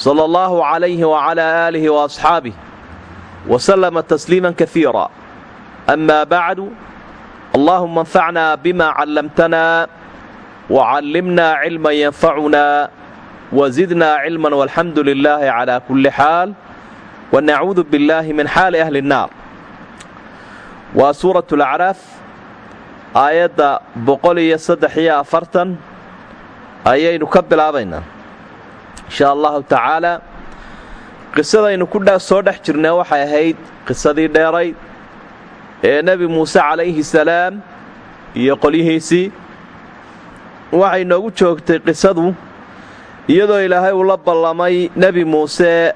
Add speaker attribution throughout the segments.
Speaker 1: sala allaahu calayhi wacalaa aalihi waasxaabih wasalama tasliiman kaiira amaa bacdu allaahumma anfacnaa bimaa callamtanaa wacallimnaa cilman yanfacunaa wazidnaa cilman walxamdu lilaahi calaa kulli xaal wanacuudu billaahi min xaali ahli nnaar waa suurat lacraaf aayadda boqoliyo saddex iyo afartan ayaynu ka bilaabaynaa insha allahu tacaalaa qisadaynu ku soo dhex jirnay waxay ahayd qisadii dheerayd ee nebi muuse calayhi salaam iyo qolyihiisii. Waxay noogu joogtay qisadu iyadoo ilaahay uu la ballamay nebi muuse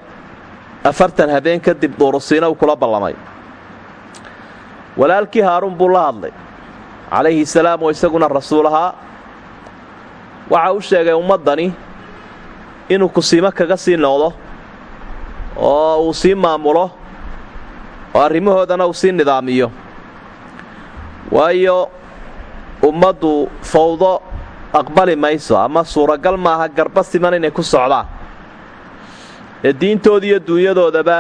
Speaker 1: afartan habeen kadib duurusiina uu kula ballamay. Walaalkii haaruun buu la hadlay calayhi salaam oo isaguna rasuul ahaa. Waxa u sheegay ummaddani inuu kusiimo kaga sii noqdo oo uu sii maamulo oo arrimahoodana uu sii nidaamiyo. Waayo ummaddu fawdo aqbali mayso ama suuragal maaha garba siman inay ku socdaan. Ee diintooda iyo dunyadoodaba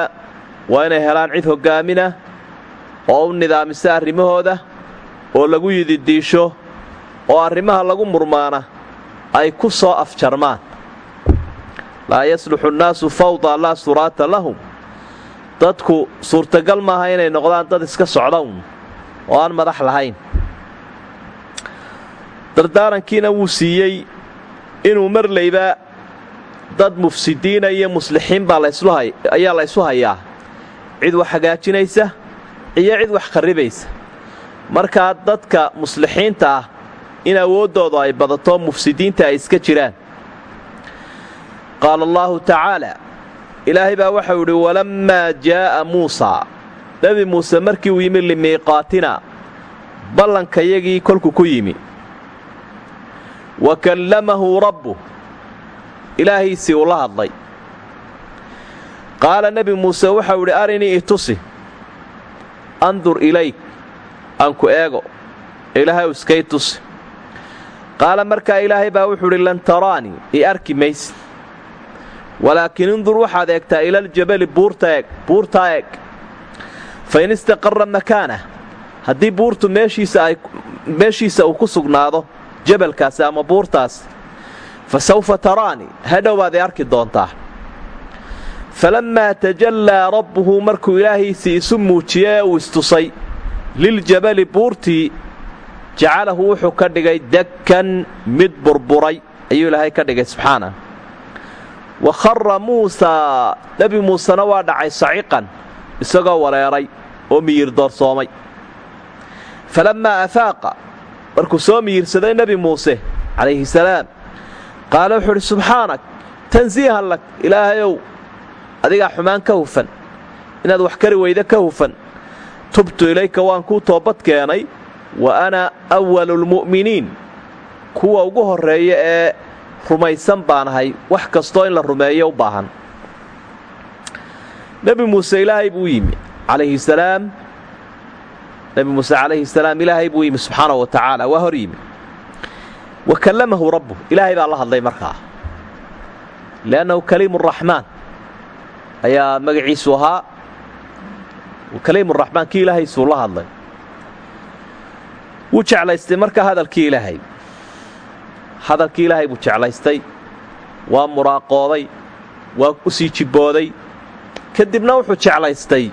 Speaker 1: waa inay helaan cid hoggaamina oo u nidaamisa arrimahooda oo lagu yididiisho oo arrimaha lagu murmaana ay ku soo afjarmaan laa yasluxu nnaasu fawda laa suraata lahum. Dadku suurtagal maaha inay noqdaan dad iska socdown oo aan madax lahayn. Dardaarankiina wuu siiyey inuu marlayba dad mufsidiina iyo muslixiin baa ayaa la ysu hayaa. Cid wax hagaajinaysa iyo cid wax kharribaysa markaa dadka muslixiinta ah in awooddoodu ay badato mufsidiinta ay iska jiraan qaala allaahu tacaalaa ilaahay baa waxau idhi walammaa jaa'a muusaa nebi muuse markii uu yimi limiiqaatina ballankayagii kolku ku yimi wa kallamahu rabbu ilaahiisii uu la hadlay qaala nebi muuse waxau idhi arinii itusi andur ilayk aanku eego ilaahay iskay tusi qaala markaa ilaahay baa wuxuu idhi lan taraanii i arki maysid walaakiin indur waxaad eegtaa ilaljabali buurtaa eeg fa in istaqarra makaanah haddii buurtu meeshiisa uu ku sugnaado jabalkaasi ama buurtaas fa sawfa taraanii hadhow baad i arki doontaa. Falammaa tajallaa rabbuhu markuu ilaahiisii isu muujiyey ee uu istusay liljabali buurtii jacalahu wuxuu ka dhigay dakkan mid burburay. Ayuu ilaahay ka dhigay subxaana wa khara muusaa nebi muusena waa dhacay saciqan isagoo wareeray oo miyir doorsoomay. Falammaa afaaqa markuu soo miyirsaday nebi muuse calayhi salaam qaala wuxuu idhi subxaanak tansiihan lak ilaahayow adigaa xumaan ka hufan inaad wax kari weyda ka hufan tubtu ilayka waan kuu toobad keenay wa ana awalulmu'miniin kuwa ugu horreeya ee rumaysan baanahay wax kastoo in la rumeeyo u baahan. Nebi muuse ilaahay buu yimi calayhi salaam. Nebi muuse calayhi salaam ilaahay buu yimi subxaanahu wa tacaala waa hor wa kallamahu rabbu ilaahay baa la hadlay markaa. Liannahu kaliimu raxmaan ayaa magaciisu ahaa. Kaliimuraxmaan kii ilaahaysuu la hadlay. Wuu jeclaystay markaa hadalkii ilaahay hadalkii ilaahay buu jeclaystay waa muraaqooday waa u sii jibbooday. Kadibna wuxuu jeclaystay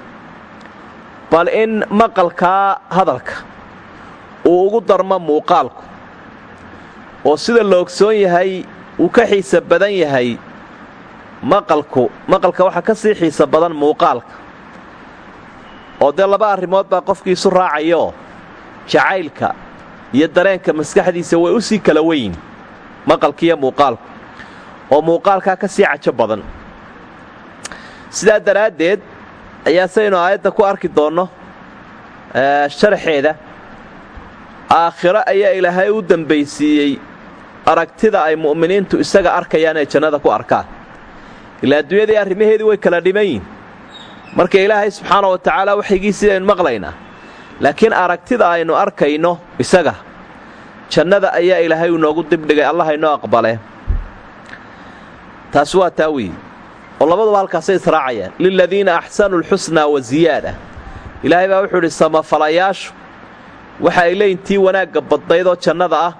Speaker 1: bal in maqalkaa hadalka uu ugu darmo muuqaalku oo sida la ogsoon yahay uu ka xiisa badan yahay maqalku maqalka waxaa ka sii xiisa badan muuqaalka. Oo dee laba arrimood baa qofkii isu raacayaoo jacaylka iyo dareenka maskaxdiisa way u sii kala weyn maqalkiiyo muuqaalku oo muuqaalkaa ka sii cajo badan. Sidaa daraaddeed ayaa saynu aayadda ku arki doonno sharaxeeda aakhiro ayaa ilaahay u dambaysiiyey aragtida ay mu'miniintu isaga arkayaan ee jannada ku arkaan. Ilaa adduunyadii arrimaheedii way kala dhiman marka ilaahay subxaana wa tacaala waxaygiisii aynu maqlaynaa. Laakiin aragtida aynu arkayno isaga jannada ayaa ilaahay inoogu dibdhigay allah inoo aqbale taasi waa taa weeye oo labaduba halkaasay israacayaan. Liladiina axsanu lxusnaa wa ziyaada. Ilaahay baa wuxuu idhi samafalayaashu waxa ay leeyihiin tii wanaagga badnaydoo jannada ah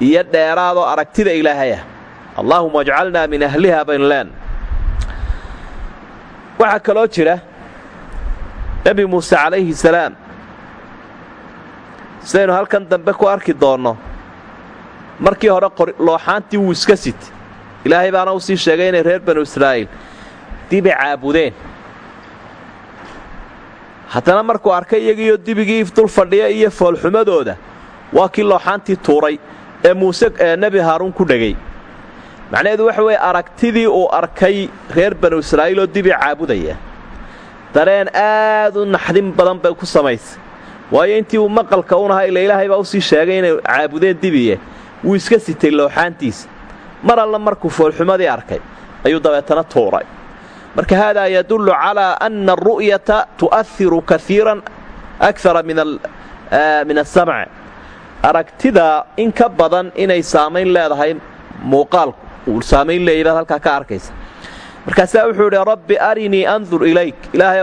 Speaker 1: iyo dheeraadoo aragtida ilaahay ah. Allaahuma ajcalnaa min ahliha baynu leen waxaa kaloo jira nebi muuse calayhi salaam sidaynu halkan dambe ku arki doonno. Markii hore looxaantii wuu iska siti ilaahay baana u sii sheegay inay reer banu israa'iil dibi caabudeen. Haddana markuu arkay iyagiiyo dibigii dul fadhiya iyo foolxumadooda waa kii looxaantii tuuray ee muuse ee nebi haaruun ku dhegay. Macnaheedu waxa weeye aragtidii uu arkay reer banu israa'iil oo dibi caabudaya. Dareen aad u naxdin badan bay ku samaysay waayo intii uu maqalka unaha ila ilaahay baa u sii sheegay inay caabudeen dibiye. Wuu iska sitay looxaantiisa mar alla markuu foolxumadii arkay ayuu dabeetana tuuray. Marka haadaa yadullu calaa anna aru'yata tu'ahiru kaiiran akara min asamc aragtida in ka badan inay saamayn leedahay muuqaalku uu saamayn leeyay halkaa ka arkaysa. Markaasaa wuxuu idhi rabbi arinii andur ilayk. Ilaahay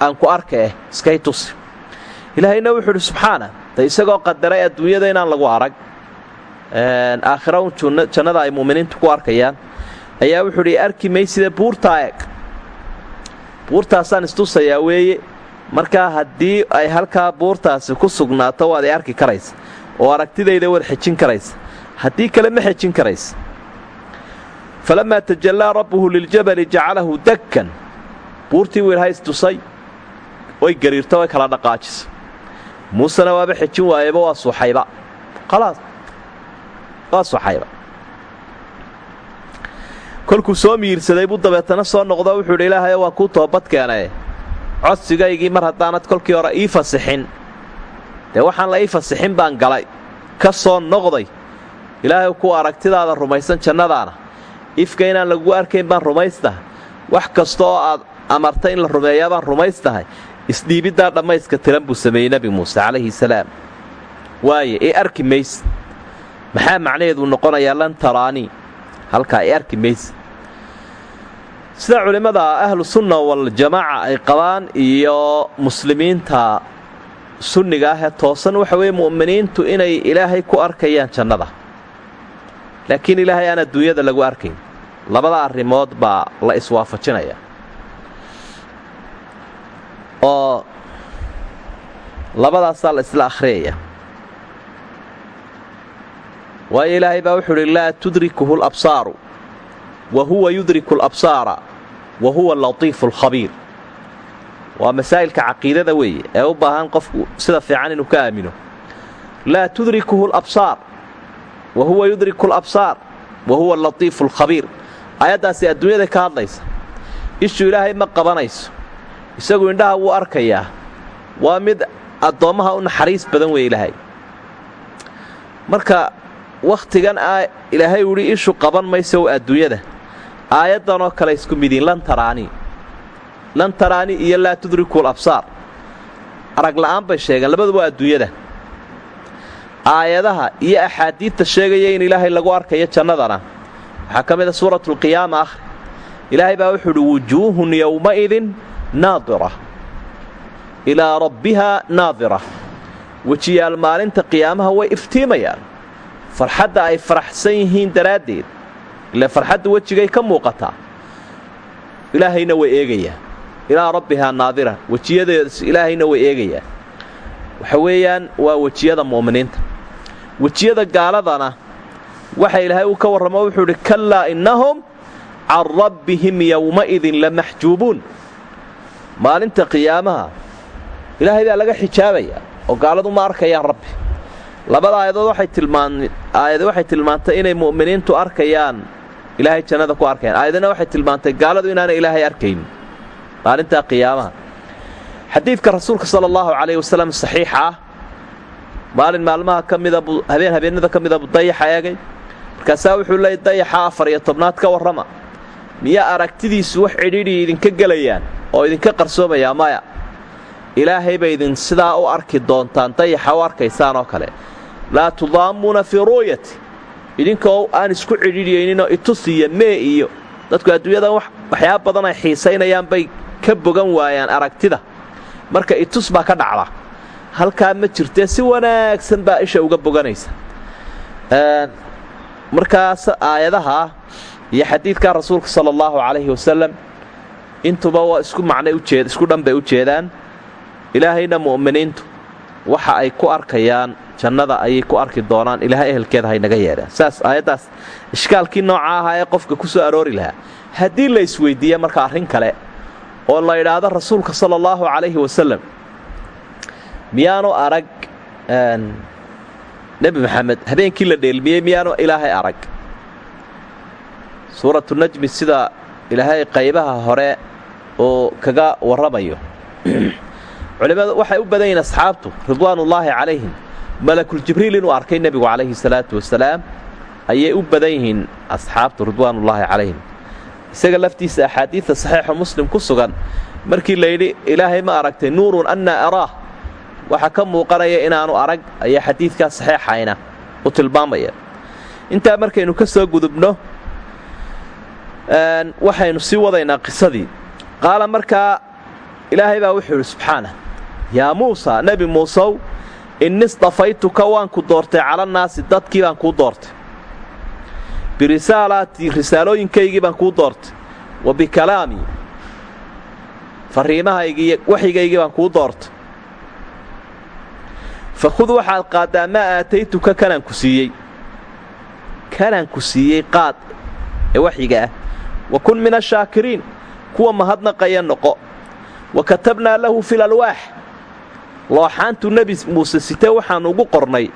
Speaker 1: aan ku arka eh iskay tusi ilaahayna wuxuu idhi subxaana de isagoo qadaray adduunyada inaan lagu arag aakhira un jannada ay mu'miniintu ku arkayaan. Ayaa wuxuu idhi arki maysida buurtaa eeg buurtaasaan istusayaa weeye markaa haddii ay halkaa buurtaasi ku sugnaato waad i arki karaysa oo aragtidayda waad xejin karaysa. Haddii kale ma xejin karaysa. Falamaa tajallaa rabbuhu liljabali jacalahu dakkan buurtii wiilha istusay way gariirto way kala dhaqaajisa muusena waaba xejin waayeba waa suuxayba khalaas waa suuxayba kolkuu soo miirsaday buu dabeetana soo noqdo wuxuu idhi ilaahay waan kuu toobad keenaye codsigaygii mar haddaanad kolkii hore ii fasixin. Dee waxaan la ii fasixin baan galay. Ka soo noqday. Ilaahay ku aragtidaada rumaysan jannadaana. Ifka inaan lagu arkayn baan rumaystahay wax kasta oo aad amartay in la rumeeyaa baan rumaystahay isdhiibiddaa dhammayska tiran buu sameeyey nebi muuse calayhi salaam. Waaye ee arki mayse maxaa macnaheedu noqonayaa lan taraanii halkaa ee arki mayse sida culimmada ahlu sunna waljamaaca ay qabaan iyo muslimiinta sunniga ah ee toosan waxa weeye mu'miniintu inay ilaahay ku arkayaan jannada. Laakiin ilaahay aan adduunyada lagu arkayn labada arrimood baa la iswaafajinaya oo labadaasaa la isla akhriyaya waayo ilaahay baa wuxuu uhi laa tudrikuhu labsaaru wa huwa yudriku alabsaara wa huwa alatiifu alkhabiir. Waa masaa'ilka caqiidada weeye ee u baahan qofku sida fiican inuu ka aamino. Laa tudrikuhu alabsaar wa huwa yudriku alabsaar wa huwa alatiifu alkhabiir. Aayaddaasi adduunyada ka hadlaysa. Ishu ilaahay ma qabanayso isagu indhaha wuu arkayaa. Waa mid addoommaha u naxariis badan weeye ilaahay. Marka wakhtigan a ilaahay uhi ishu qaban mayso adduunyada. Aayaddanoo kale isku midiin lan taraanii lan taraanii iyo laa tudriku labsaar arag la'aan bay sheegeen labaduba adduunyada. Aayadaha iyo axaadiidta sheegaya in ilaahay lagu arkayo jannadana. Waxaa ka mid a suuratulqiyaama akhri. Ilaahay baa wuxuu udhi wujuuhun yowma'idin naadira. Ilaa rabbihaa naadira. Wejiyaal maalinta qiyaamaha way iftiimayaan. Farxadda ay faraxsan yihiin daraaddeed. Ile farxadda wejigay ka muuqataa. Ilaahayna way eegayaan. Ilaa rabbihaa naadira. Wejiyadeedas ilaahayna way eegayaan. Waxa weeyaan waa wejiyada mu'miniinta. Wejiyada gaaladana waxa ilaahay uu ka warramo wuxuu idhi kallaa innahum can rabbihim yowma'idin lamaxjuubuun maalinta qiyaamaha ilaahay baa laga xijaabayaa oo gaaladu ma arkayaan rabbi. Labada aayadood aayad waxay tilmaantay inay mu'miniintu arkayaan ilaahay jannada ku arkayaan. Aayadna waxay tilmaantay gaaladu inaanay ilaahay arkaynin maalintaa qiyaamaha. Xadiidka rasuulka sala allahu calayhi wasalam saxiixa ah. Maalin maalmaha ka mida habeen habeenada ka mida buu dayaxa eegay. Markaasaa wuxuu leeyay dayaxa afar iyo tobnaad ka warrama. Miyaa aragtidiisu wax cidhiidhi idinka gelayaan oo idinka qarsoomayaa maya. Ilaahay bay idin sidaa u arki doontaan dayaxa u arkaysaan oo kale. Laa tudaamuuna fii ru'yati. Idinkoo aan isku cidhiidhiyayninoo itus iyo mee iyo dadku adduunyadan waxyaaba badan ay xiisaynayaan bay ka bogan waayaan aragtida. Marka itus baa ka dhacda. Halkaa ma jirtee si wanaagsan baa isha uga boganaysa. Markaas aayadaha iyo xadiidka rasuulka sala allahu calayhi wasalam intuba isku macnay isku dhan bay u jeedaan. Ilaahayna mu'miniintu waxa ay ku arkayaan jannada ayay ku arki doonaan ilaahay ehelkeeda haynaga yeedhaan. Saas aayaddaas ishkaalkii nooca ahaa ee qofka ku soo aroori lahaa haddii la isweyddiiya marka arrin kale oo la idhaahdo rasuulka sala allahu calayhi wasalam miyaanu arag nebi maxamed habeenkii la dheelmiyey miyaanu ilaahay arag? Suuratu najmi sida ilaahay qaybaha hore oo kaga warramayo. Culimmadu waxay u badan yihiin asxaabtu ridwaanullaahi calayhim malakuljibriil inuu arkay nebigu calayhi salaatu wasalaam ayay u badan yihiin asxaabtu ridwaanullaahi calayhim. Isaga laftiisa axaadiidta saxiixu muslim ku sugan markii layidhi ilaahay ma aragtay nuurun annaa araah. Waxaa ka muuqanaya inaanu arag ayaa xadiidkaa saxeexayna u tilmaamaya. Intaa markaynu ka soo gudubno waxaynu sii wadaynaa qisadii. Qaala markaa ilaahay baa wuxuu yidhi subxaana yaa muusa nebi muusow inni istafaytuka waan ku doortay calannaasi dadkii baan kuu doortay. Birisaalaatii risaalooyinkaygii baan kuu doortay. Wa bikalaamii farriimahaygii waxyigaygii baan kuu doortay. Fa khud waxaad qaaddaa maa aataytuka kanaan ku siiyey. Kanaan ku siiyey qaad ee waxyiga ah wa kun min ashaakiriin kuwa mahadnaqaya noqo. Wa katabnaa lahu fil alwaax. Looxaantu nebi muuse sitee waxaannu ugu qornay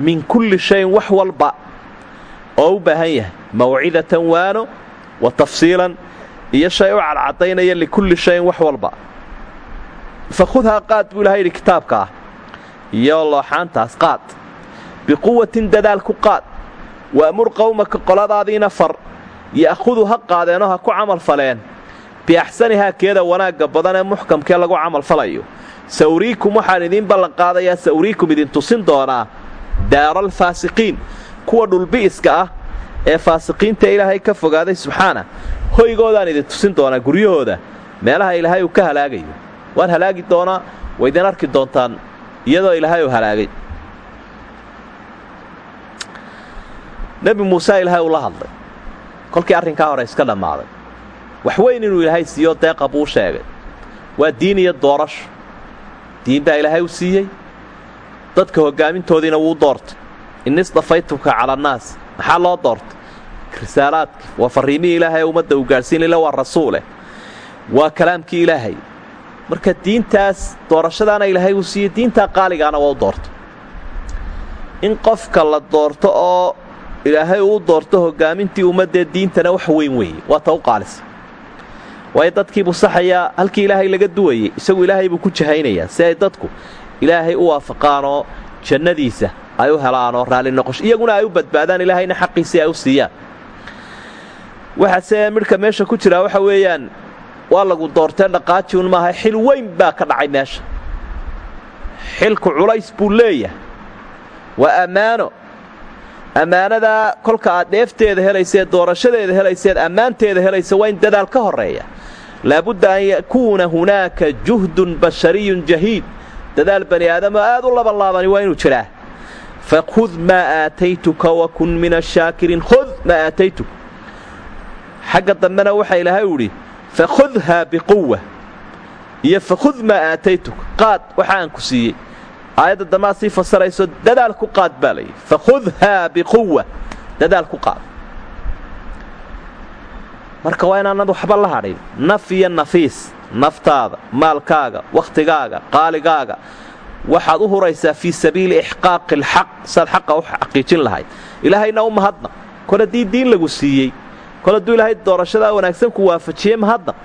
Speaker 1: min kulli shayin wax walba oo u baahan yahay mawcidatan waano wa tafsiilan iyo shay u cadcadaynaya likulli shayin wax walba. Fa khudhaa qaad buu ilahay yidhi kitaabka ah. Iyo looxaantaas qaad. Biquwatin dadaal ku qaad. Waamur qowmaka qoladaadiina far ya'khudu ha qaadeenoo ha ku camal faleen. Biaxsanihaa keeda wanaagga badan ee muxkamkee lagu camal falayo. Sawriikum waxaan idiin ballanqaadayaa sawriikum idin tusin doonaa daaraalfaasiqiin kuwa dhulbi'iska ah ee faasiqiinta ilaahay ka fogaaday subxaana hoygoodaan idin tusin doonaa guryahooda. Meelaha ilaahay uu ka halaagayo. Waan halaagi doonaa way idin arki doontaan iyadoo ilaahay uu halaagay. Nebi muuse ilaahay uu la hadlay kolkii arrinkaa hore iska dhammaaday. Wax weyn inuu ilaahay siiyo deeqa buu sheegay. Waa diin iyo doorasho. Diin baa ilaahay u siiyey. Dadka hoggaamintoodiina wuu doortay. Inni istafaytuka cala annaas maxaa loo doortay? Risaalaadkii. Waa farriimihii ilaahay ee ummadda uu gaadhsiinayla waa rasuuleh waa kalaamkii ilaahay. Marka diintaas doorashadaana ilaahay uu siiyey diintaa qaaligaana waa u doortay. In qofka la doorto oo ilaahay uu doorto hoggaamintii ummaddee diintana wax weyn weeye waa ta u qaalisa waayo dadkiibuu saxayaa halkii ilaahay laga duwayey isagu ilaahay buu ku jahaynayaa. Si ay dadku ilaahay u waafaqaanoo jannadiisa ay u helaanoo raalli noqosho iyaguna ay u badbaadaan ilaahayna xaqiisii ay u siiyaan. Waxaase midhka meesha ku jiraa waxa weeyaan waa lagu doortee dhaqaajiun maaha. Xil weyn baa ka dhacay meesha. Xilku culays buu leeyahay. Waa ammaano ammaanadaa kolka aad dheefteeda helayseed doorashadeeda helayseed ammaanteeda helaysa waa in dadaal ka horreeya. Laabudda an yakuuna hunaaka juhdun bashariyun jahiid. Dadaal bani aadamo aad u labanlaabani waa inuu jiraa. Fakhud maa aataytuka wakun min ashaakiriin khud maa aataytuk. Xagga dambena waxa ilaahay u idhi fakhudhaa biquwa iyo fakhud maa aataytuk. Qaad waxa aan ku siiyey aayadda dambaad sii fasirayso dadaal ku qaad baa layidhi fakhudhaa biquwa dadaal ku qaad. Marka waa inaanad waxba la hadhin. Naf iyo nafiis. Naftaada maalkaaga wakhtigaaga qaaligaaga. Waxaad u huraysaa fii sabiili ixqaaqi alxaq saad xaqa u xaqiijin lahayd. Ilaahayna u mahadnaq. Kol haddii diin lagu siiyey. Kol hadduu ilaahay doorashadaa wanaagsan ku waafajiyey mahadnaq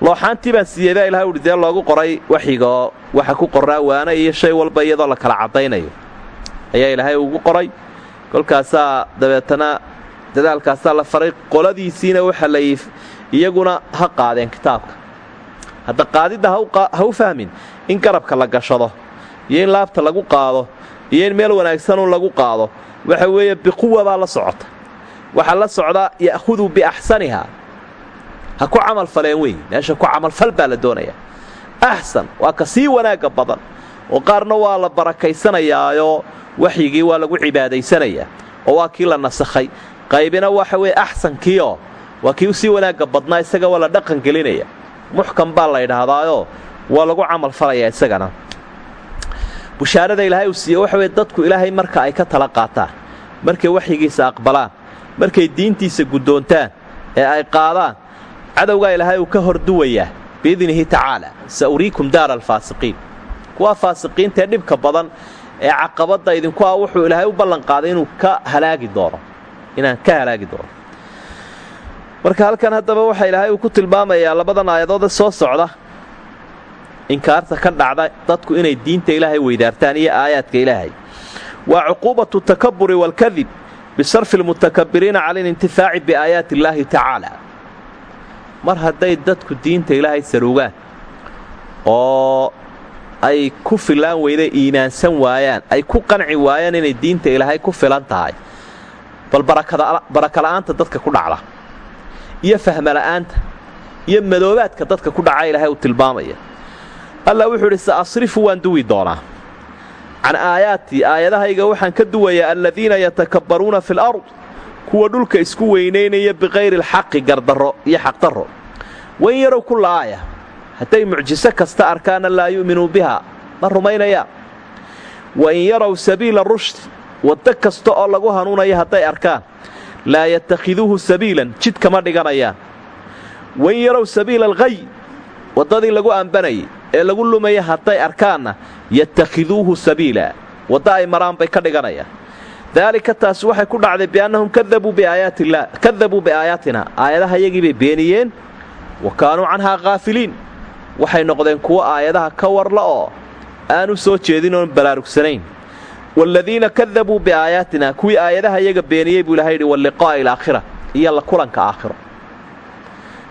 Speaker 1: looxaantii baan siiyey baa ilahay uhi dee loogu qoray waxyigaoo waxa ku qoraa waana iyo shay walba iyadoo la kala caddaynayo. Ayaa ilaahay ugu qoray. Kolkaasaa dabeetana dadaalkaasaa la faray qoladiisiina waxa la iyaguna ha qaadeen kitaabka. Hadda qaadidda ha u fahmin in garabka la gashado iyo in laabta lagu qaado iyo in meel wanaagsanun lagu qaado waxa weeye biquwa baa la socota. Waxaa la socdaa ya'hudu biaxsaniha ha ku camalfaleen wey meesha ku camalfal baa la doonayaa axsan waa ka sii wanaagga badan. Oo qaarna waa la barakaysanayaaoo waxyigii waa lagu cibaadaysanayaa oo waa kii la nasakhay. Qaybina waxa weye axsankiioo waa kii u sii wanaagga badnaa isaga waa la dhaqan gelinaya. Muxkam baa la ydhaahdaayoo waa lagu camalfalayaa isagana. Bushaarada ilaahay uu siiye waxa weye dadku ilaahay marka ay ka tala qaataan. Markay waxyigiisa aqbalaan. Markay diintiisa guddoontaan. Ee ay qaadaan cadowgaa ilaahay uu ka horduwayaa biidnihi tacaala sa uriikum daara alfaasiqiin. Kuwa faasiqiintaee dhibka badan ee caqabadda idinku ah wuxuu ilaahay u ballanqaaday inuu ka halaagi doono inaan ka halaagi doono. Marka halkan haddaba waxaa ilaahay uu ku tilmaamayaa labadan aayadoode soo socda. Inkaarta ka dhacda dadku inay diinta ilaahay weydaartaan iyo aayaadka ilaahay. Waa cuquubatu takaburi waalkadib bisarfi almutakabiriina cala alintifaaci biaayaati illaahi tacaala mar hadday dadku diinta ilaahay saruugaan oo ay ku filaan weyda iimaansan waayaan ay ku qanci waayaan inay diinta ilaahay ku filan tahay bal barakala'aanta dadka ku dhacda iyo fahmala'aanta iyo madoobaadka dadka ku dhaca ilaahay uu tilmaamaya. Allah wuxuu idhi sa asrifu waan duwi doonaa. Can aayaatii aayadahayga waxaan ka duwayaa aladiina yatakabbaruuna fi alard kuwa dhulka isku weynaynaya biqayri alxaqi gardarro iyo xaqdarro wain yarow kulla aaya hadday mucjiso kasta arkaana laa yu'minuu biha. Ma rumaynayaan wain yarow sabiila rushdi waddo kasta oo lagu hanuunaya hadday arkaan. Laa yatakhiduuhu sabiilan jid kama dhiganayaan wain yarow sabiila alghay waddadii lagu ambanayay ee lagu lumaya hadday arkaanna yatakhiduuhu sabiila. Waddo ay maraan bay ka dhiganayaan daalika taasi waxay ku dhacday biannahum kadabuu biaayaatina aayadaha yagii bay beeniyeen wa kaanuu canhaa khaafiliin waxay noqdeen kuwo aayadaha ka warla oo aanu soo jeedin oon baraarugsanayn waaladiina kadabuu biaayaatina kuwii aayadaha yaga beeniyey buu ilahay yidhi walliqaa'i alaakhira iyo la kulanka aakhiro.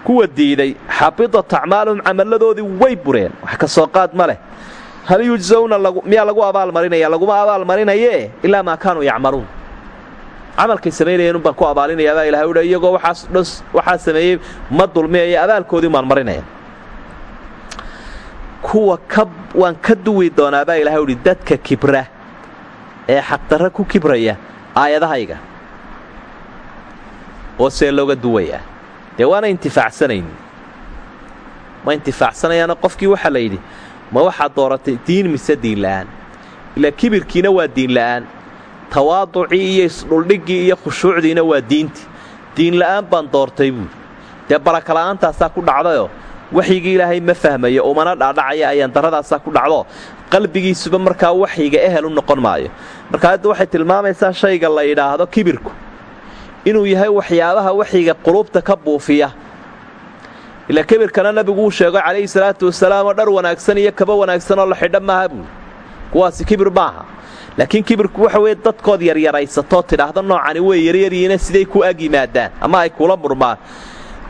Speaker 1: Kuwa diiday xabidat acmaaluhum camalladoodii way bureen. Wax ka soo qaad ma leh hal yujsawna miyaa lagu abaalmarinaya laguma abaalmarinayee ilaa maa kaanuu yacmaluun. Camalkay samaynayeen unbaan ku abaalinayaa baa ilahay uhi iyagoo waxaa sameeyey ma dulmiyaya abaalkoodii maan marinaya kuwa waan ka duwi doonaa baa ilahay uhi dadka kibra ee xaqdarra ku kibraya aayadahayga oo see looga duwayaa dee waana intifaacsanayn ma intifaacsanayaana qofkii waxaa la yidhi ma waxaad dooratay diin mise diinla'aan ilaa kibirkiina waa diinla'aan tawaaducii iyo isdhuldhiggii iyo khushuucdiina waa diintii diinla'aan baan doortay buudi dee barakala'aantaasaa ku dhacdayoo waxyigii ilaahay ma fahmayo umana dhaadhacaya ayaan darradaasaa ku dhacdo. Qalbigiisuba markaa waxyiga ehel u noqon maayo. Marka hadda waxay tilmaamaysaa shayga la yidhaahdo kibirku. Inuu yahay waxyaabaha waxyiga qulubta ka buufiya ilaa kibirkana nabigu uu sheego calayhi salaatu wasalaam oo dhar wanaagsan iyo kaba wanaagsan oo la xidha maaha buuli kuwaasi kibir maaha. Laakiin kibirku waxa weye dadkood yaryaraysatoo tidhaahda noocani way yaryaryihiina siday ku ag yimaadaan ama ay kula murmaan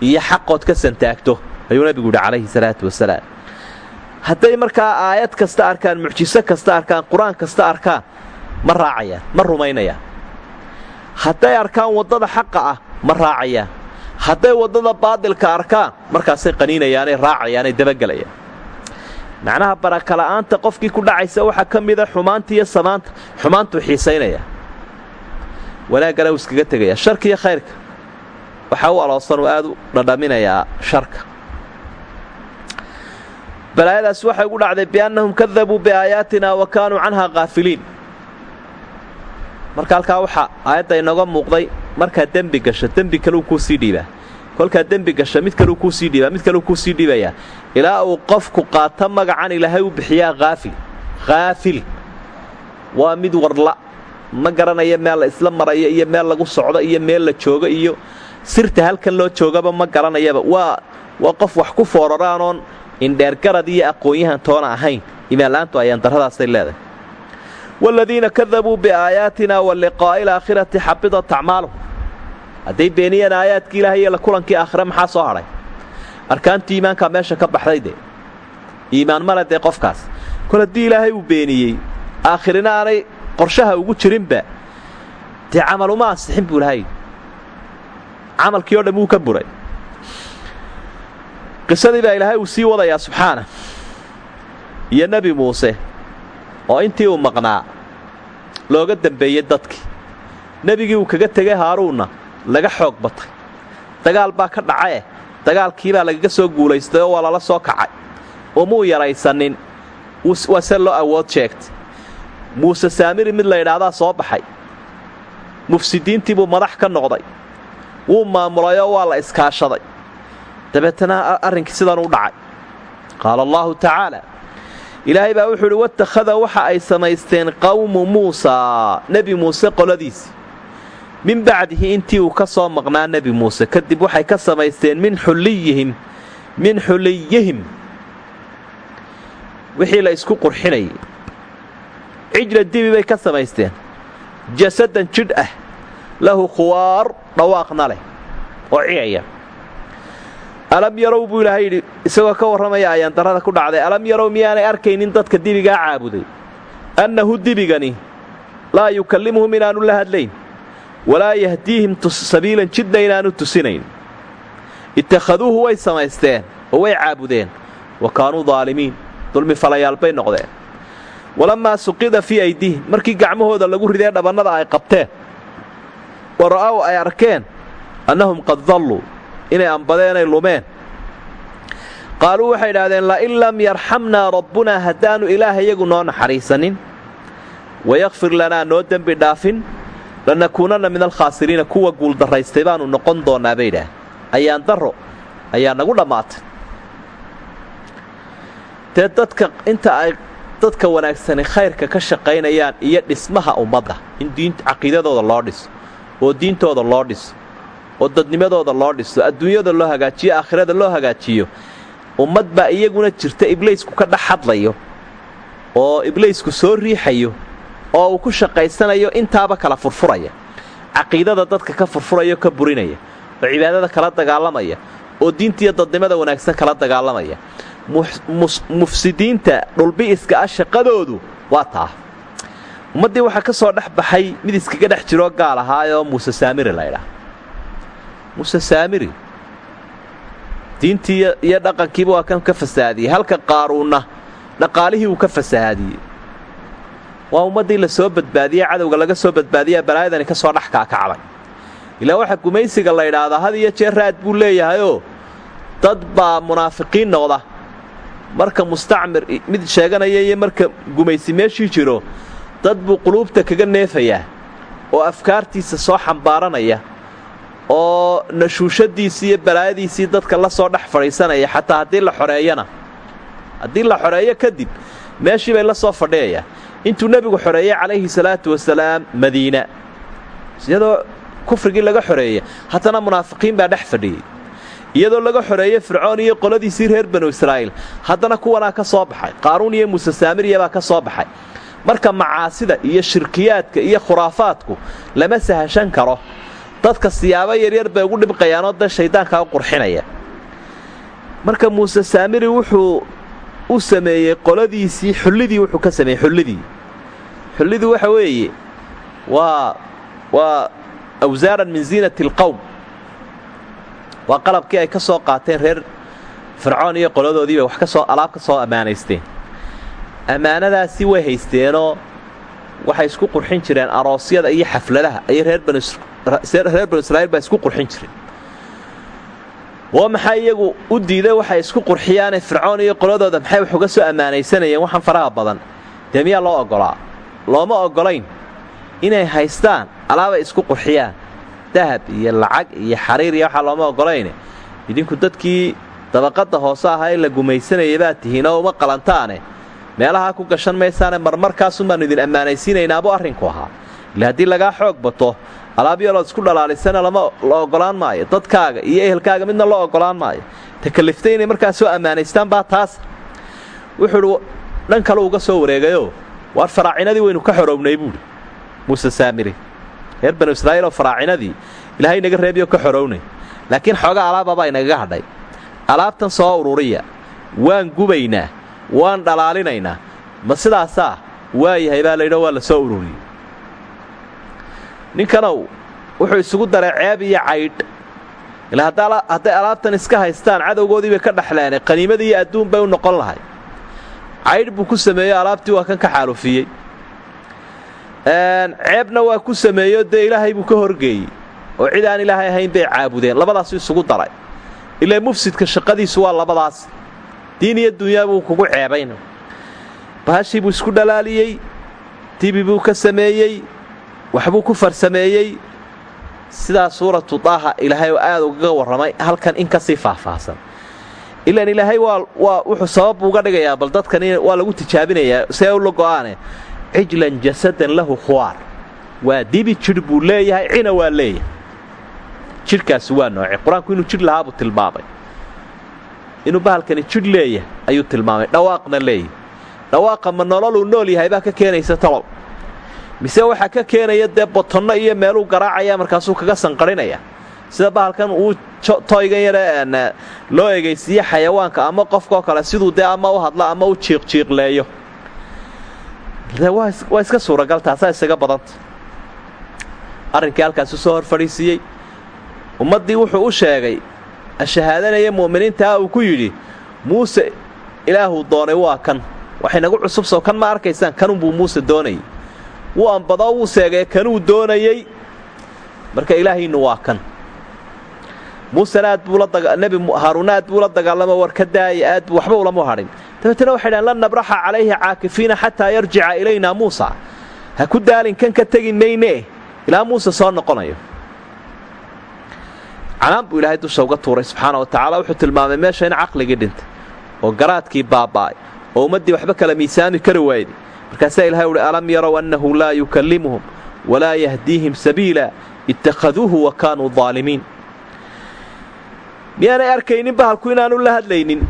Speaker 1: iyo xaqood ka santaagto ayuu nabigu yidhi calayhi salaatu wasalaam. Hadday markaa aayad kasta arkaan mucjiso kasta arkaan qur'aan kasta arkaan ma raacayaan ma rumaynayaan. Hadday arkaan waddada xaqa ah ma raacayaan hadday waddada baadilka arkaan markaasay qaniinayaanay raacayaanay dabagelayaan macnaha barakala'aanta qofkii ku dhacaysa waxaa ka mida xumaanta iyo samaanta xumaantuu xiisaynaya. Wanaaggana uu iskaga tegaya sharka iyo khayrka. Waxaa u aloosan uu aad u dhadhaminayaa sharka. Balaayadaas waxay ugu dhacday biannahum kadabuu biaayaatina wa kaanuu canhaa kaafiliin marka halkaa waxaa aayadda inooga muuqday markaa dembi gasho dembi kaleu kuu sii dhiibaa. Kolkaa dembi gasha mid kaleu kuu sii dhiibaa mid kaleu kuu sii dhiibayaa. Ilaa uu qofku qaato magacan ilaahay u bixiyaa haafil haafil waa mid warla. Ma garanaya meel la isla maraya iyo meel lagu socdo iyo meel la joogo iyo sirta halkan loo joogaba ma garanayaba. Waa waa qof wax ku fooraraanoon indheergarad iyo aqoon-yahan toona ahayn. Imaanla'aantu ayaan darradaasay leedahay. Waaladiina kadabuu biaayaatina wa liqaa'i alaakhirati xabidat hadday beeniyeen aayaadkii ilahay iyo kulankii aakhire maxaa soo hadhay arkaantii iimaankaa meesha ka baxday dee. Iimaan male dee qofkaas. Kol haddii ilaahay uu beeniyey aakhirina aanay qorshaha ugu jirinba dee camal uma ansixin buu lahay camalkii o dhan wuu ka buray. Qisadii baa ilaahay uu sii wadayaa subxaana. Iyo nebi muuse oo intii uu maqnaa looga dembeeyey dadkii. Nebigii uu kaga tegay haaruunna laga xoog batay. Dagaal baa ka dhacae dagaalkiibaa lagaga soo guulaystay oo waa lala soo kacay. Oo muu yaraysanin? Waa se loo awood sheegtay. Muuse saamiri mid la ydhaahdaa soo baxay. Mufsidiintii buu madax ka noqday. Wuu maamulayoo waa la iskaashaday. Dabeetana arrinkii sidan u dhacay. Qaala allaahu tacaala ilaahay baa wuxuu idhi watakhada waxa ay samaysteen qawmu muusaa nebi muuse qoladiisii min bacdihi intii uu ka soo maqnaa nebi muuse kadib waxay ka samaysteen min xulliyihim min xuliyihim wixii la isku qurxinayay. Cijla dibi bay ka samaysteen. Jasadan jidh ah. Lahu khuwaar dhawaaqna leh oo ciyaya. Alam yarow buu ilaahay yidhi isagoo ka warramaya ayaan darrada ku dhacday alam yarow miyaanay arkaynin dadka dibigaa caabuday? Annahu dibigani laa yukallimuhum inaannu la hadlayn walaa yahdiihim sabiilan jidna inaannu tusinayn. Ittakhaduuhu way samaysteen oo way caabudeen. Wa kaanuu daalimiin dulmi falayaal bay noqdeen. Walammaa suqida fii aydiihim markii gacmahooda lagu ridee dhabannada ay qabteen wa ra'aw ay arkeen annahum qad dalluu inay ambadeenay lumeen. Qaaluu waxay idhahdeen lain lam yarxamnaa rabbunaa haddaannu ilaah iyagu noo naxariisanin wayakfir lanaa noo dembi dhaafin lanakuunanna min alkhaasiriina kuwa guuldarraystay baannu noqon doonnaa bay idhaah ayaan darro ayaa nagu dhammaatay dee dadka inta ay dadka wanaagsani khayrka ka shaqaynayaan iyo dhismaha ummadda in diin caqiidadooda loo dhiso oo diintooda loo dhiso oo dadnimadooda loo dhiso adduunyada loo hagaajiyo aakhirada loo hagaajiyo ummad baa iyaguna jirta ibliisku ka dhex hadlayo oo ibliisku soo riixayo oo uu ku shaqaysanayo intaaba kala furfuraya. Caqiidada dadka ka furfuraya ka burinaya. Oo cibaadada kala dagaalamaya. Oo diintiiyo dadnimada wanaagsan kala dagaalamaya. Mufsidiinta dhulbi'iska ah shaqadoodu waa taa. Ummaddii waxaa ka soo dhex baxay mid iskaga dhex jiroo gaal ahaayoo muuse saamiri laydhaah muuse saamiri. Diintii iyo dhaqankiiba waa kan ka fasahaadiyey halka qaaruunna dhaqaalihii uu ka fasahaadiyey waa ummaddii la soo badbaadiyey cadowga laga soo badbaadiyaa balaayadani ka soo dhex kaakacday. Ilaa waxa gumaysiga la ydhaahdaa had iyo jeer raad buu leeyahayoo dad baa munaafiqiin noqda. Marka mustacmir mid sheeganaya iyo marka gumaysi meeshii jiro dad buu quluubta kaga neefayaa oo afkaartiisa soo xambaaranaya oo nashuushadiisii iyo balaayadiisii dadka la soo dhex fadhiisanaya xataa haddii la xoreeyana. Haddii la xoreeyo kadib meeshii bay la soo fadhiyayaa intuu nebigu xoreeyey calayhi salaatu wasalaam madiina. Iyadoo kufrigii laga xoreeya haddana munaafiqiin baa dhex fadhiyey. Iyadoo laga xoreeyey fircoon iyo qoladiisii reer banu israa'iil haddana kuwanaa ka soo baxay. Qaaruun iyo muuse saamiriya baa ka soo baxay. Marka macaasida iyo shirkiyaadka iyo khuraafaadku lama sahashan karo. Dadka siyaabo yaryar bay ugu dhibqayaanoo dee shayddaankaa u qurxinaya marka muuse saamiri wuxuu u sameeyey qoladiisii xullidii wuxuu ka sameeyey xullidii. Xullidii waxa weeye waa waa awsaaran min ziinati alqowm waa qalabkii ay ka soo qaateen reer fircoon iyo qoladoodiibay wax ka soo alaab ka soo ammaanaysteen. Ammaanadaasi way haysteenoo waxay isku qurxin jireen aroosyada iyo xafladaha ayay reer banu israa'iil baa isku qurxin jireen oo maxaa iyagu u diiday waxay isku qurxiyaane fircoon iyo qoladooda? Maxay wax uga soo ammaanaysanayeen? Waxaan faraha badan. Dee loo oggolaa looma oggolayn inay haystaan alaabay isku qurxiyaan. Dahab iyo lacag iyo xariir iyo waxaa looma oggolayne idinku dadkii dabaqadda hoose ahaa ee la gumaysanayay baad tihiinoo uma qalantaane. Meelahaa ku gashan maysaane marmarkaasun baannu idin ammaanaysiinaynaabuu arrinku ahaa. Ila haddii lagaa xoog bato alaab yalood isku dhalaalisana lama la ogolaan maayo. Dadkaaga iyo ehelkaaga midna loo ogolaan maayo. Takaliftay inay markaa soo ammaanaystaan baa taas. Wuxuu hi dhan kale uga soo wareegayoo waar faraacinadii waynu ka xorownay buuhi muuse saamiri reer banu israa'iiloo faraacinadii ilaahay naga reebiyo ka xorownay laakiin xooga alaababaa inagaga hadhay. Alaabtan soo ururiya. Waan gubaynaa. Waan dhalaalinaynaa. Ma sidaasaa waayahay baa laydha waa la soo ururiyey ninkanow wuxuu isugu daray ceeb iyo caydh. Ilaa hadday alaabtan iska haystaan cadowgoodii bay ka dhexleenay qaniimadii adduun bay u noqon lahay caydh buu ku sameeyo alaabtii waa kan ka xaalufiyey. Ceebna waa ku sameeyo dee ilaahay buu ka horgeeyey. Oo cid aan ilaahay ahayn bay caabudeen labadaasu isugu daray. Ilaa mufsidka shaqadiisu waa labadaas. Diin iyo dunyaa buu kugu ceebayna bahashii buu isku dhalaaliyey dibi buu ka sameeyey waxbuu ku farsameeyey. Sidaa suuratu daaha ilaahay oo aad ugaga warramay halkan in ka sii faahfaahsan. Ilaan ilaahay wuxuu sabab uga dhigayaa bal dadkan waa lagu tijaabinayaa see u la go'aane. Cijlan jasadan lahu khuwaar. Waa dibi jidh buu leeyahay cina waa leeyahay. Jidhkaasi waa noocay qur'aanku inuu jidh lahaa buu tilmaamay. Inuu bahalkani jidh leeyahay ayuu tilmaamay dhawaaqna leeyahay. Dhawaaqa ma nololuu nool yahay baa ka keenaysa talow mise waxaa ka keenaya dee botonno iyo meeluu garaacaya markaasuu kaga sanqarinaya. Sida bahalkan uu toygan yare loo egaysiiye xayawaanka ama qofkao kale siduu dee ama u hadlo ama u jiiqjiiqleeyo waa iska suuragal taasaa isaga badanta arrinkii halkaasu soo hor fadhiisiiyey ummaddii wuxuu u sheegay shahaadanaya mu'miniintaa uu ku yidhi muuse ilaahuu doonay waa kan. Waxay nagu cusubsoo kan ma arkaysaan? Kanunbuu muuse doonayay wuu ambadoo wuu seegay kanuu doonayey. Marka ilaahiinnu waa kan. Muusena aad buu nebi haaruuna aad buu la dagaalamo war ka daaya aad buu waxba ulama hadhin. Dabeetana waxay dhahan lan nabraxa calayhi caakifiina xataa yarjica ilaynaa muusa. Ha ku daalin kan ka tegi mayne. Ilaa muuse soo noqonayo. Canaan buu ilaahay dusha uga tuuray subxaana wa tacaala. Wuxuu tilmaamay meesha in caqligii dhintay oo garaadkii baaba'ay oo ummaddii waxba kala miisaami kari waayday markaasaa ilahay uhi alam yarow annahu laa yukallimuhum walaa yahdiihim sabiila ittakhaduuhu wa kaanuu daalimiin miyaanay arkaynin bahalku inaanu la hadlaynin?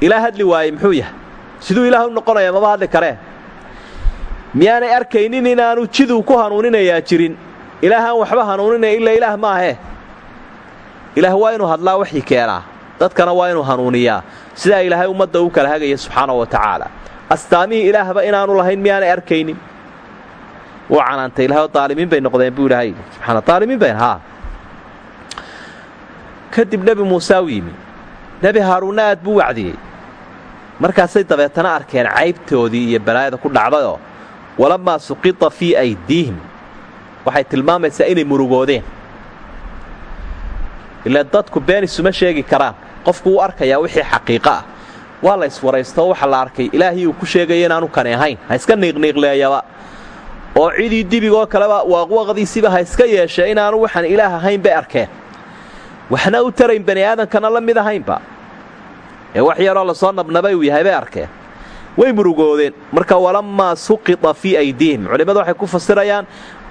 Speaker 1: Ilaa hadli waayey muxuu yahay? Siduu ilaah u noqonaya maba hadli karee miyaanay arkaynin inaanu jiduu ku hanuuninayaa jirin? Ilaahaan waxba hanuuninaya ilaa ilaah maahee ilaah waa inuu hadlaa waxii keenaa. Dadkana waa inuu hanuuniyaa. Sidaa ilaahay ummadda u kala hagaya subxaana wa tacaala astaamihii ilaahba inaanu lahayn miyaanay arkaynin. Wuu canaantay ilahay daalimiin bay noqdeen buu ilaahay. Subxaana daalimiin bayn haa kadib nebi muuse u yimi. Nebi haaruunna aad buu wacdiyey. Markaasay dabeetana arkeen caybtoodii iyo balaayada ku dhacdayoo walammaa suqita fii aydiihim. Waxay tilmaamaysaa inay murugoodeen. Ilaa dadku been isuma sheegi karaan. Qofku wuu arkayaa wixii xaqiiqo ah waa la iswaraystoo waxa la arkay. Ilaahii uu ku sheegaya inaanu kani ahayn. Ha iska niiqniiqleeyaba oo cidii dibigoo kaleba waaqwaqdiisiba ha iska yeeshee inaanu waxaan ilaah ahayn bay arkeen. Waxna u tarayn bani aadamkana la mid ahaynba ee wax yaroo la soo nabnabay uu yahay bay arkeen. Way murugoodeen. Marka walammaa suqita fii aydiihim. Culimmadu waxay ku fasirayaan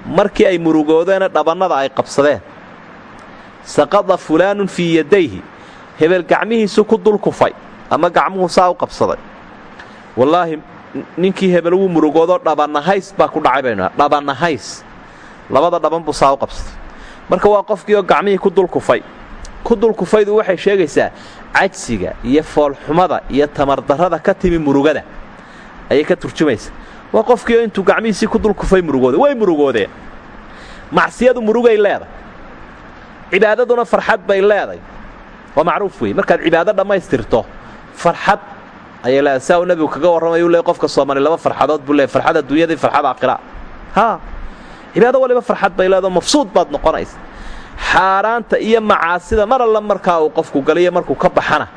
Speaker 1: markii ay murugoodeene dhabannada ay qabsadeen. Saqada fulaanun fii yadayhi. Hebel gacmihiisu ku dul kufay ama gacmuhu saa u qabsaday. Wallaahi ninkii hebel wuu murugoodoo dhabanahays baa ku dhacay baynu dhabanahays labada dhaban buu saa u qabsaday. Marka waa qofkii oo gacmihii ku dul kufay. Ku dul kufaydu waxay sheegaysaa cajsiga iyo foolxumada iyo tamardarrada ka timi murugada ayay ka turjumaysaa. Waa qofkii oo intuu gacmihiisii ku dul kufay murugooday way murugoodeen macsiyadu murugay leedahay. Cibaadaduna farxad bay leeday waa macruuf wey markaad cibaado dhammaystirto farxad. Ayay leedahay saa uu nebigu kaga warramayuu leey qofka soomali laba farxadood buu leey farxad adduunyadii farxad aakhira. Haa cibaado waliba farxad bay leedaho mafsuud baad noqonaysa. Xaaraanta iyo macaasida mar alla markaa uu qofku galiyo markuu ka baxana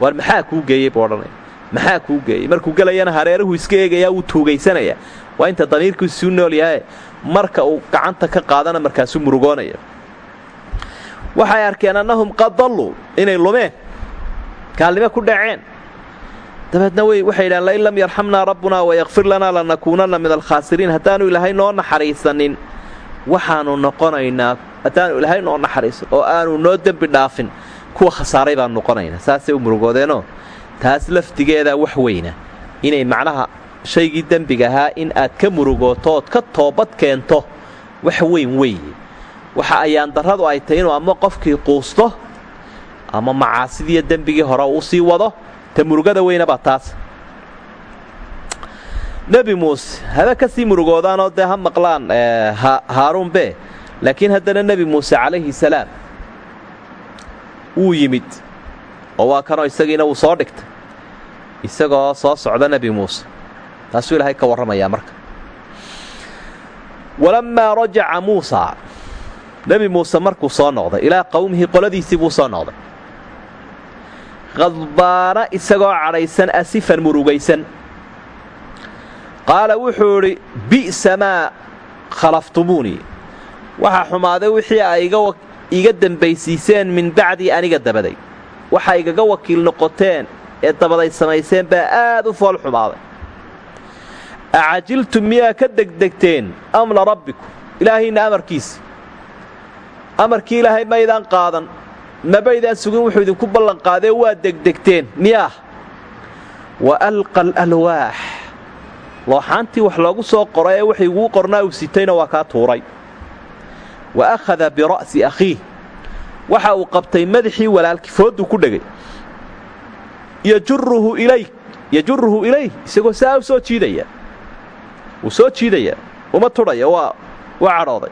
Speaker 1: waar maxaa kuu geeyey buu odhanaya. Maxaa kuu geeyey? Markuu gelayana hareeruhu iska eegayaa wuu tuugaysanayaa waa inta damiirkiisuu nool yahae marka uu gacanta ka qaadana markaasuu murugoonaya. Waxay arkeen annahum qad dalluu inay lumeen gaalnimo ku dhaceen. Dabeedna waxay yidhahan lain lam yarxamnaa rabbunaa wayakfir lanaa lanakuunanna min alkhaasiriin haddaanu ilaahay noo naxariisanin waxaanu noqonaynaa haddaanu ilaahay noo naxariiso oo aanu noo dembi dhaafin kuwa khasaaray baanu noqonaynaa. Saasay u murugoodeenoo taas laftigeedaa wax weyna. Inay macnaha shaygii dembiga ahaa in aad ka murugooto ood ka toobad keento wax weyn weeye. Waxa ayaandarradu ay tahay inuu ama qofkii quusto ama macaasidiiyo dembigii hore uu sii wado ta murugada weynabaa taas. Nebi muuse haba ka sii murugoodaanoo dee ha maqlaan haaruunbe laakiin haddana nebi muuse calayhi salaam wuu yimid oo waa kanoo isagiina wuu soo dhigtay isagoo soo socda nebi muuse. Taasuu ilaahay ka warramayaa marka. Walammaa rajaca muusaa nebi muuse markuu soo noqday ilaa qowmihii qoladiisii buu soo noqday khadbaana isagoo cadhaysan asifan murugaysan. Qaala wuxuu idhi bi'sa maa khalaftumuunii waxaa xumaaday wixii ay iga dembaysiiseen min bacdii aniga dabaday. Waxa igaga wakiil noqoteen ee dabaday samayseen baa aad u fool xumaaday. Acajiltum miyaa ka degdegteen amla rabbikum? Ilaahiinna amarkiisa amarkii ilaahay maydaan qaadan mabaydaan sugin wuxuu idinku ballanqaadee waa degdegteen. Miyaah wa alqa alalwaax. Looxaantii wax loogu soo qoro ee waxay iguu qornaa uu sitayna waa kaa tuuray. Wa akhada bira'si akhiih waxa uu qabtay madaxii walaalkii foodduu ku dhegay. Yajuruhu ilayh isagoo saa u soo jiidaya. Wuu soo jiidaya uma tudhaya waa cadhooday.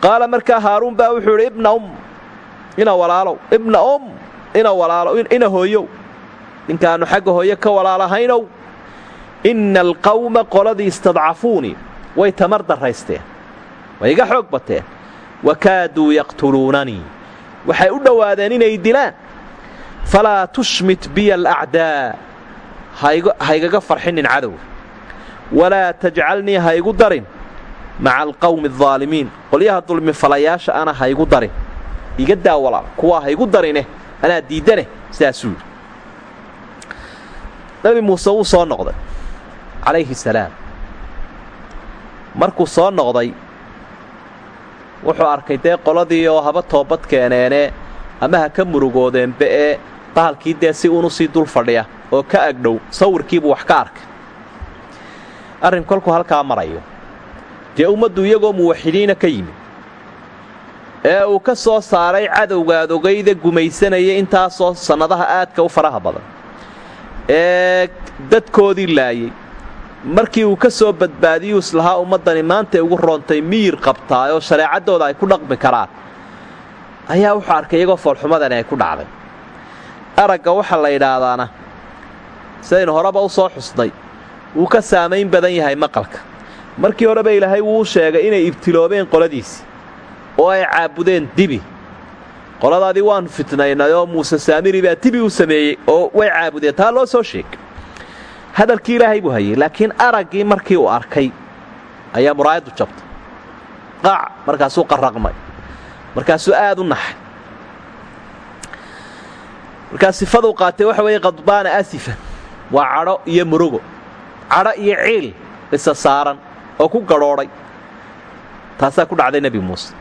Speaker 1: Qaala markaa haaruun baa wuxuu idhi ina walaalow. Ibna um ina walaalow. Ina hooyow. Ninkaannu xagga hooye ka walaalahaynow inna alqawma qoladii istadcafuunii way tamar darraysteen way iga xoog bateen. Wa kaaduu yaqtuluunanii waxay u dhowaadeen inay dilaan. Falaa tushmit biya alacdaa haygaga farxinin cadow. Walaa tajcalnii haygu darin. Maca alqawmi aldaalimiin qolyaha dulmifalayaasha ana haygu darin iga daa walaal kuwaa haygu darine anaa diiddane sidaasuu yidhi. Nabi muuse wuu soo noqday calayhi salaam. Markuu soo noqday wuxuu arkay dee qoladii oo haba toobad keeneene ama ha ka murugoodeenba ee bahalkii dee si uunu sii dul fadhiya oo ka agdhow sawirkiibuu wax ka arkay. Arrin kolkuu halkaa marayo. Dee ummaddu iyagoo muwaxidiina ka yimid ee uu ka soo saaray cadowga adogayda gumaysanaya intaasoo sannadaha aadka u faraha badan. Ee dadkoodii laayey markii uu ka soo badbaadiyuu islahaa ummaddani maantay ugu roontay miyir qabtaa oo shareecaddooda ay ku dhaqmi karaan ayaa wuxuu arkay iyagoo foolxumadani ay ku dhacday. Aragga waxaa la yidhaahdaana sidaynu horeba u soo xusnay wuu ka saamayn badan yahay maqalka. Markii horeba ilaahay wuu sheegay inay ibtiloobeen qoladiisii oo ay caabudeen dibi. Qoladaadii waannu fitnaynay oo muuse saamiri baa dibi u sameeyey oo way caabudeen. Taa loo soo sheegay hadalkii ilaahay buu hayey laakiin araggii markii uu arkay ayaa muraayaddu jabtay. Qaac markaasuu qarraqmay. Markaasuu aad u naxay. Markaa sifaduu qaatay waxa weeye qadbaana asifa waa cadho iyo murugo. Cadho iyo ciil isa saaran oo ku gadhoodhay taasaa ku dhacday nebi muuse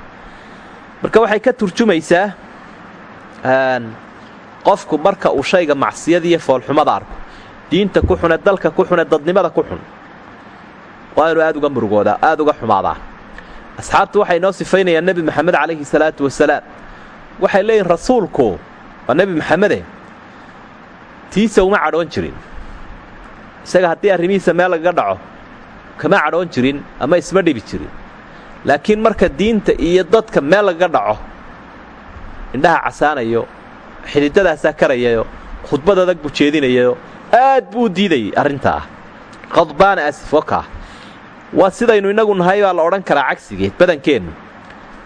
Speaker 1: marka waxay ka turjumaysaa qofku marka uu shayga macsiyada iyo foolxumada arko diinta ku xune dalka ku xune dadnimada ku xun waa inuu aad uga murugoodaa aad uga xumaadaa. Asxaabtu waxay noo sifaynayaan nebi maxamed calayhi salaatu wasalaam. Waxay leeyihiin rasuulku waa nebi maxamede. Tiisa uma cadhoon jirin. Isaga haddii arrimihiisa meel lagaga dhaco kama cadhoon jirin ama isma dhibi jirin laakiin marka diinta iyo dadka meel lagaga dhaco indhaha casaanayo xididadaasaa karayayo khudbad adag buu jeedinayayo aad buu u diidayay arrintaa. Qadbaana asif wakaa waa sidaynu innagu nahay baa la odhan karaa cagsigeed badankeennu.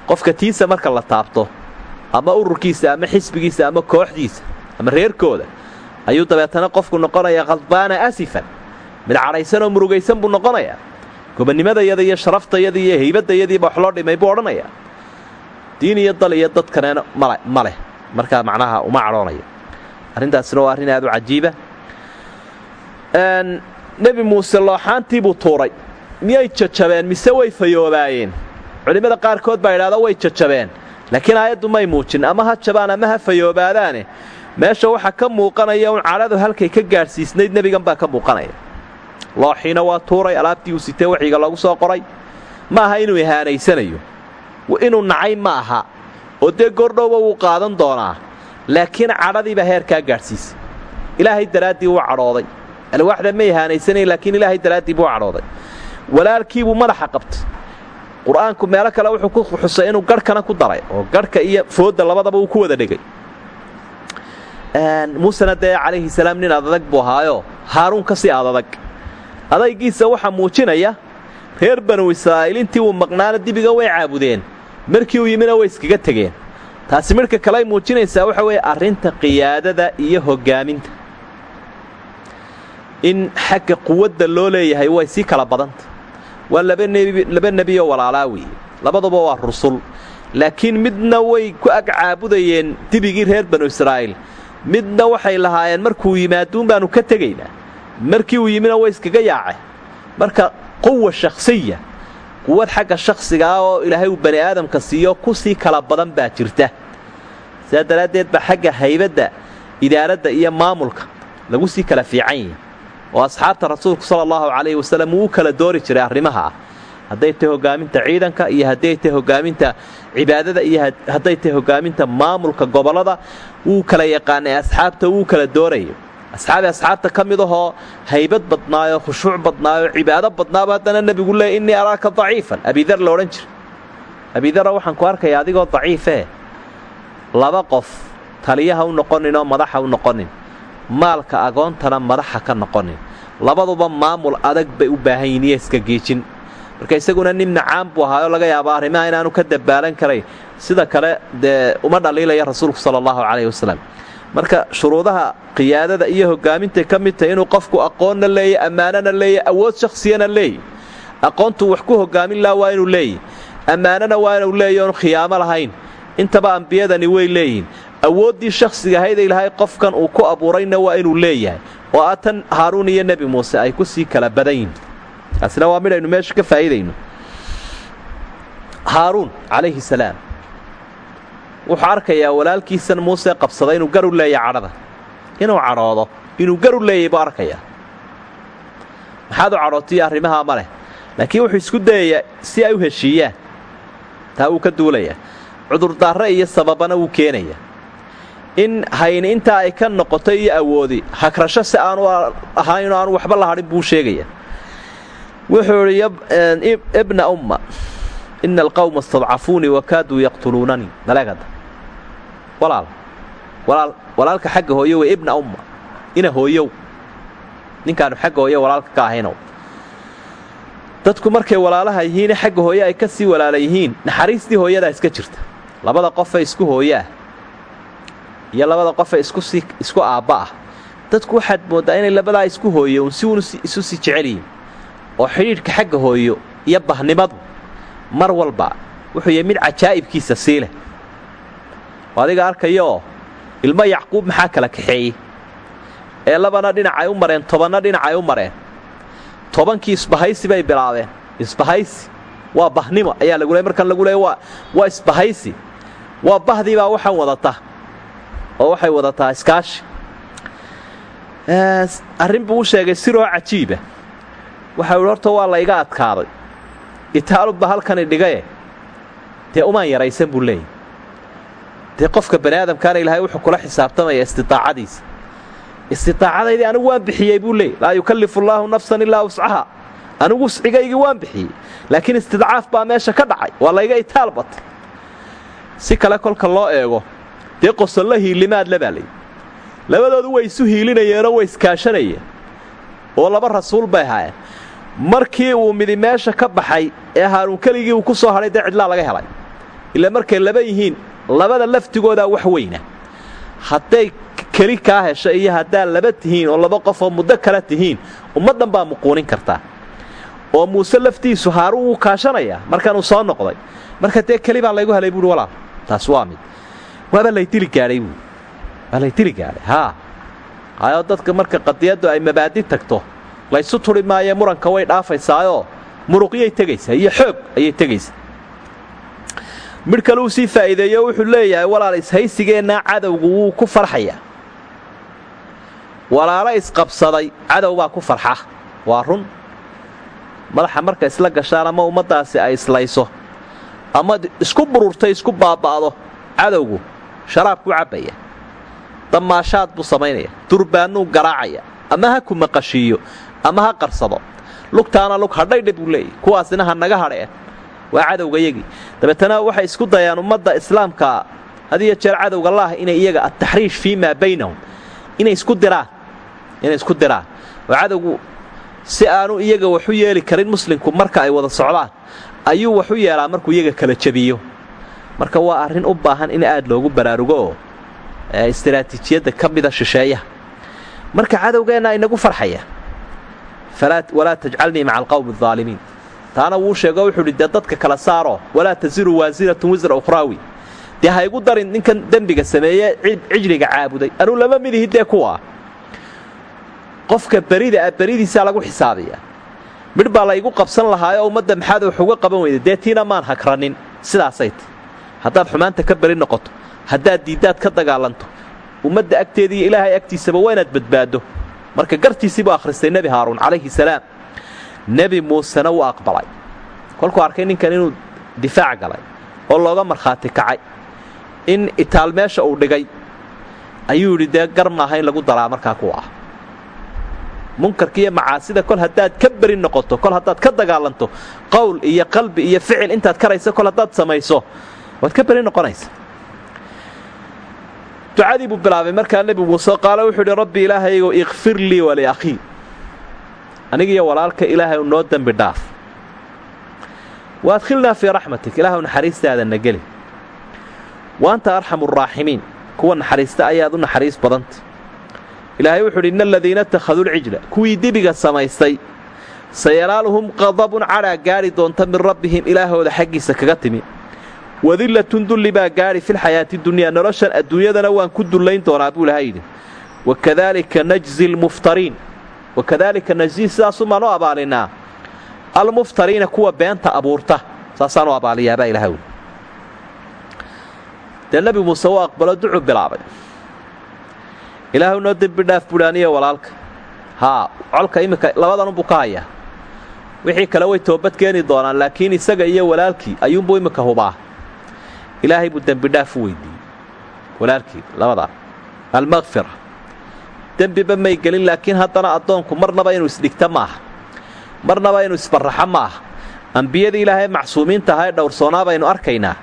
Speaker 1: Qofka tiisa marka la taabto ama ururkiisa ama xisbigiisa ama kooxdiisa ama reerkooda ayuu dabeetana qofku noqonayaa qadbaana asifan. Mid cadhaysanoo murugaysan buu noqonayaa gobonnimadayada iyo sharaftayada iyo haybadayadiiba wax loo dhimay buu odhanayaa. Diin iyo dal iyo dadkanena ma leh markaa macnaha uma cadhoonayo. Arrintaasina waa arrin aad u cajiiba. Nebi muuse looxaantii buu tuuray. Miyay jajabeen? Mise way fayoobaayeen? Culimmada qaarkood baa idhahda way jajabeen. Laakiin aayaddu may muujin ama ha jabaan ama ha fayoobaadaane. Meesha waxaa ka muuqanaya un cadhadu halkay ka gaadhsiisnayd nebigan baa ka muuqanaya looxiina waa tuuray alaabtii uu sitee waxiga lagu soo qoray. Ma aha inuu ihaanaysanayo. Inuu nacay ma aha. Oo dee goordhowba wuu qaadan doonaa. Laakiin cadhadiibaa heerkaa gaadhsiisay ilaahay daraaddii wuu cadhooday. Alwaaxda ma ihaanaysanayn laakiin ilaahay daraaddii buu cadhooday. Walaalkiibuu madaxa qabtay. Qur'aanku meelo kale wuxuu ku xusay inuu garhkana ku daray oo garhka iyo foodda labadaba uu ku wada dhegay muusena dee calayhi salaam nin adadag buu ahaayo. Haaruun ka sii adadag adaygiisa waxaa muujinaya reer banu israa'iil intii uu maqnaana dibiga way caabudeen. Markii uu yimina way iskaga tegeen taasi midhka kaley muujinaysaa waxa weeye arrinta qiyaadada iyo hoggaaminta. In xagga quwadda loo leeyahay way sii kala badanta waa laba nebiyo walaalaa weeye labaduba waa rusul. Laakiin midna way ku ag caabudayeen dibigii reer banu israa'iil. Midna waxay lahaayeen markuu yimaaduun baannu ka tegaynaa markii uu yimina way iskaga yaaceen marka quwa shakhsiya quwad xagga shakhsigaa oo ilaahay uu bani aadamka siiyo ku sii kala badan baa jirta. Sidaa daraaddeed baa xagga haybadda idaaradda iyo maamulka lagu sii kala fiican yahi oo asxaabta rasuulku sala allahu calayhi wasallam wuu u kala doori jiray arrimaha ah. Hadday tahay hoggaaminta ciidanka iyo hadday tahay hoggaaminta cibaadada iyo hadday tahay hoggaaminta maamulka gobollada wuu kala yaqaanay asxaabta wuu kala doorayay asxaabi asxaabta ka mid ahoo haybad badnaayo khushuuc badnaayo cibaado badnaaba haddana nebigu leey innii araaka daciifan abidar la odhan jira abidara waxaan ku arkayaa adigoo daciifee laba qof taliyaha u noqonin oo madaxa u noqonin maalka agoontana madaxa ka noqonin labaduba maamul adag bay u baahan yihiin iyo iska giijin marka isaguna nin nacaan buu ahaayoo laga yaaba arrimaha inaanu ka dabaalan karayn sida kale dee uma dhaliilaya rasuulku sala allahu calayhi wasalam marka shuruudaha qiyaadada iyo hogaamintay ka mid tahay inuu qofku aqoonna leeya ammaanana leeya awood shakhsiyana leeyi aqoontuu wax ku hogaamin laha waa inuu leeyi ammaanana waa inuu leeya oon khiyaamo lahayn. Intaba ambiyadani way leeyihiin. Awooddii shakhsiga ahayd ilahay qofkan uu ku abuurayna waa inuu leeyahay. Oo a tan haaruun iyo nebi muuse ay ku sii kala badan yihiin taasina waa midhaynu meesha ka faa'iidayno. Haaruun calayhi salaam wuxuu arkayaa walaalkiisan muuse qabsaday inuu garu leeya cadhada inuu cadhoodo inuu garu leeyay buu arkayaa. Maxaad u cadhootiyo arrimahaa ma leh laakiin wuxuu isku dayayaa si ay u heshiiyaan taa wuu ka duulayaa. Cudurdaarre iyo sababana wuu keenayaa. In hayni intaa ay ka noqotay iyo awoodi hagrasho si aanu ahayn aanu waxba la hadhin buu sheegayaa. Wuxuu idhi ibna umma ina alqawma istadcafuunii wakaaduu yaqtuluunanii walaal walaalka xagga hooyo wey ibna umma. Ina hooyow. Ninkaanu xagga hooye walaalka ka ahaynow dadku markay walaalaha yihiine xagga hooye ay ka sii walaala yihiin naxariistii hooyadaa iska jirta. Labada qofee isku hooyaah iyo labada qofee isku aabba ah. Dadku waxaad mooddaa inay labadaa isku hooye uun si uun isu sii jecel yihiin oo xidhiidhka xagga hooyo iyo bahnimadu mar walba wuxuu yahay mid cajaa'ibkiisa sii leh adiga arkayaoo ilmo yacquub maxaa kala kaxeeyey? Ee labana dhinacay u mareen tobanna dhinacay u mareen. Tobankii isbahaysi bay bilaabeen. Isbahaysi? Waa bahnimo ayaa lagu leey markan lagu leey waa isbahaysi. Waa bahdii baa waxaan wadata. Oo waxay wadataa iskaashi. Arrin buu sheegay siroo cajiiba waxa uhi horta waa la iga adkaaday. Itaalubba halkani dhigaye. Dee umaan yaraysan buu leeyahy dee qofka bani aadamkaana ilaahay wuxuu kula xisaabtamaya istidaacadiisa. Istidaacadaydii anigu waan bixiyey buu leeyay laa yukallifu allaahu nafsan ilaa wuscaha. Anigu wuscigaygii waan bixiyey. Laakiin istidcaaf baa meesha ka dhacay. Waa layga itaal batay. Si kale kolka loo eego dee qosollo hiilimaadle baa layidhi labadoodu way isu hiilinayeenoo way iskaashanayeen. Oo laba rasuul bay ahaayeen. Markii uu midi meesha ka baxay ee haaruun keligii uu ku soo hadhay dee cidlaa laga helay. Ilaa markay laba yihiin labada laftigoodaa wax weyna. Hadday keli kaa hesha iyo haddaad laba tihiin oo laba qof oo muddo kala tihiin ummaddan baa muquunin kartaa. Oo muuse laftiisu haaruun wuu kaashanayaa markanuu soo noqday marka dee keli baa laygu helay buuhi walaal taas waa mid. Waaba laydili gaadhay buui waa laydili gaadhay. Haa. Hayoo dadka marka qadiyaddu ay mabaadi tagto laysu turi maayee muranka way dhaafaysaayoo muruqyay tegaysaa iyo xoog ayay tegaysaa midh kale uu sii faa'iideeyo wuxuu leeyahay walaal ishaysigeennaa cadowgu wuu ku farxayaa. Walaalo isqabsaday cadow baa ku farxa. Waa run. Madaxa marka isla gashaan ama ummaddaasi ay islayso. Ama isku bururtay isku baaba'do cadowgu sharaabkuu cabbaya. Damaashaad buu samaynaya durbaannuu garaacaya ama ha ku maqashiiyo ama ha qarsado. Lugtaana lug hadhaydhe buu leeyahy kuwaasina ha naga hadheen waa cadowgayagii dabeetana waxay isku dayaan ummadda islaamka hadiyo jeer cadowga laah inay iyaga ataxriish fii maa baynahum. Inay isku diraan. Inay isku diraan. Oo cadowgu si aanu iyaga waxu yeeli karin muslimku marka ay wada socdaan ayuu waxu yeelaa markuu iyaga kala jabiyo marka waa arrin u baahan in aad loogu baraarugo oo istaraatiijiyadda ka mida shisheeyaha marka cadowgeenna inagu farxaya walaa tajcalnii maca alqawmi aalimiin taana wuu sheego wuxuu idhi dee dadka kala saaro walaa tasiru waasiratun wisra ukhraawi dee ha igu darin ninkan dembiga sameeye cijliga caabuday. Anuu lama midihi dee kuwa? Qofka berida ah beridiisaa lagu xisaabiyaa midh baa la igu qabsan lahaayoo ummadda maxaad wax uga qaban weyda dee tiina maan hagranin sidaasay ti. Haddaad xumaanta ka beri noqoto haddaad diiddaad ka dagaalanto ummadda agteeda iyo ilaahay agtiisaba waa inaad badbaaddo. Marka gartiisii buu akhristay nebi haaruun calayhi salaam nebi muusena wuu aqbalay. Kolkuu arkay ninkan inuu difaac galay oo looga markhaati kacay. In itaal meesha uu dhigay ayuu yidhi dee gar maaha in lagu daraa markaa kuwa ah. Munkarka iyo macaasida kol haddaad ka beri noqoto kol haddaad ka dagaalanto qowl iyo qalbi iyo ficil intaad karayso kol haddaad samayso waad ka beri noqonaysa. Ducadii buu bilaabay markaa nebi muuse qaale wuxuu idhi rabbi ilaahaygo ikfir lii waliakhii anigiiyo walaalka ilaahay noo dembi dhaaf. Waadkhilnaa fii raxmatik ilaahu naxariistaada na geli. Wa anta arxamu araaximiin kuwa naxariista ayaad u naxariis badanta ilaahay wuxu udhi ina aladiina ittakhaduu lcijla kuwii dibiga samaystay. Sayalaaluhum qadabun cadhaa gaadhi doonta min rabbihim ilaahooda xaggiisa kaga timi. Wadillatun dulli baa gaadhi filxayaati dunyaa noloshan adduunyadana waan ku dullayn doonaa buu ilahay yidhi. Wakadaalika najzi lmuftariin wakadaalika najzii sidaasumaan u abaalinaa almuftariina kuwa beenta abuurta saasaan u abaaliyaabaa ilahay wi dee nebi muuse u aqbalo ducu bilaabay ilaahu noo dembi dhaaf walaalka haa colka iminka labadanunbuu ka hayaa wixii kale way toobad keeni doonaan laakiin isaga iyo walaalkii ayuunbuu iminka hubaa ilaahay buu dembidhaaf u weydiiyey walaalkii labadaa almakfira dembiba may gelin laakiin haddana addoonku marnaba inuu isdhigta maaha. Marnaba inuu isbarraxo ma aha ambiyadii ilaahay macsuumiinta ahaa ee dhowrsoonaa baynu arkaynaa.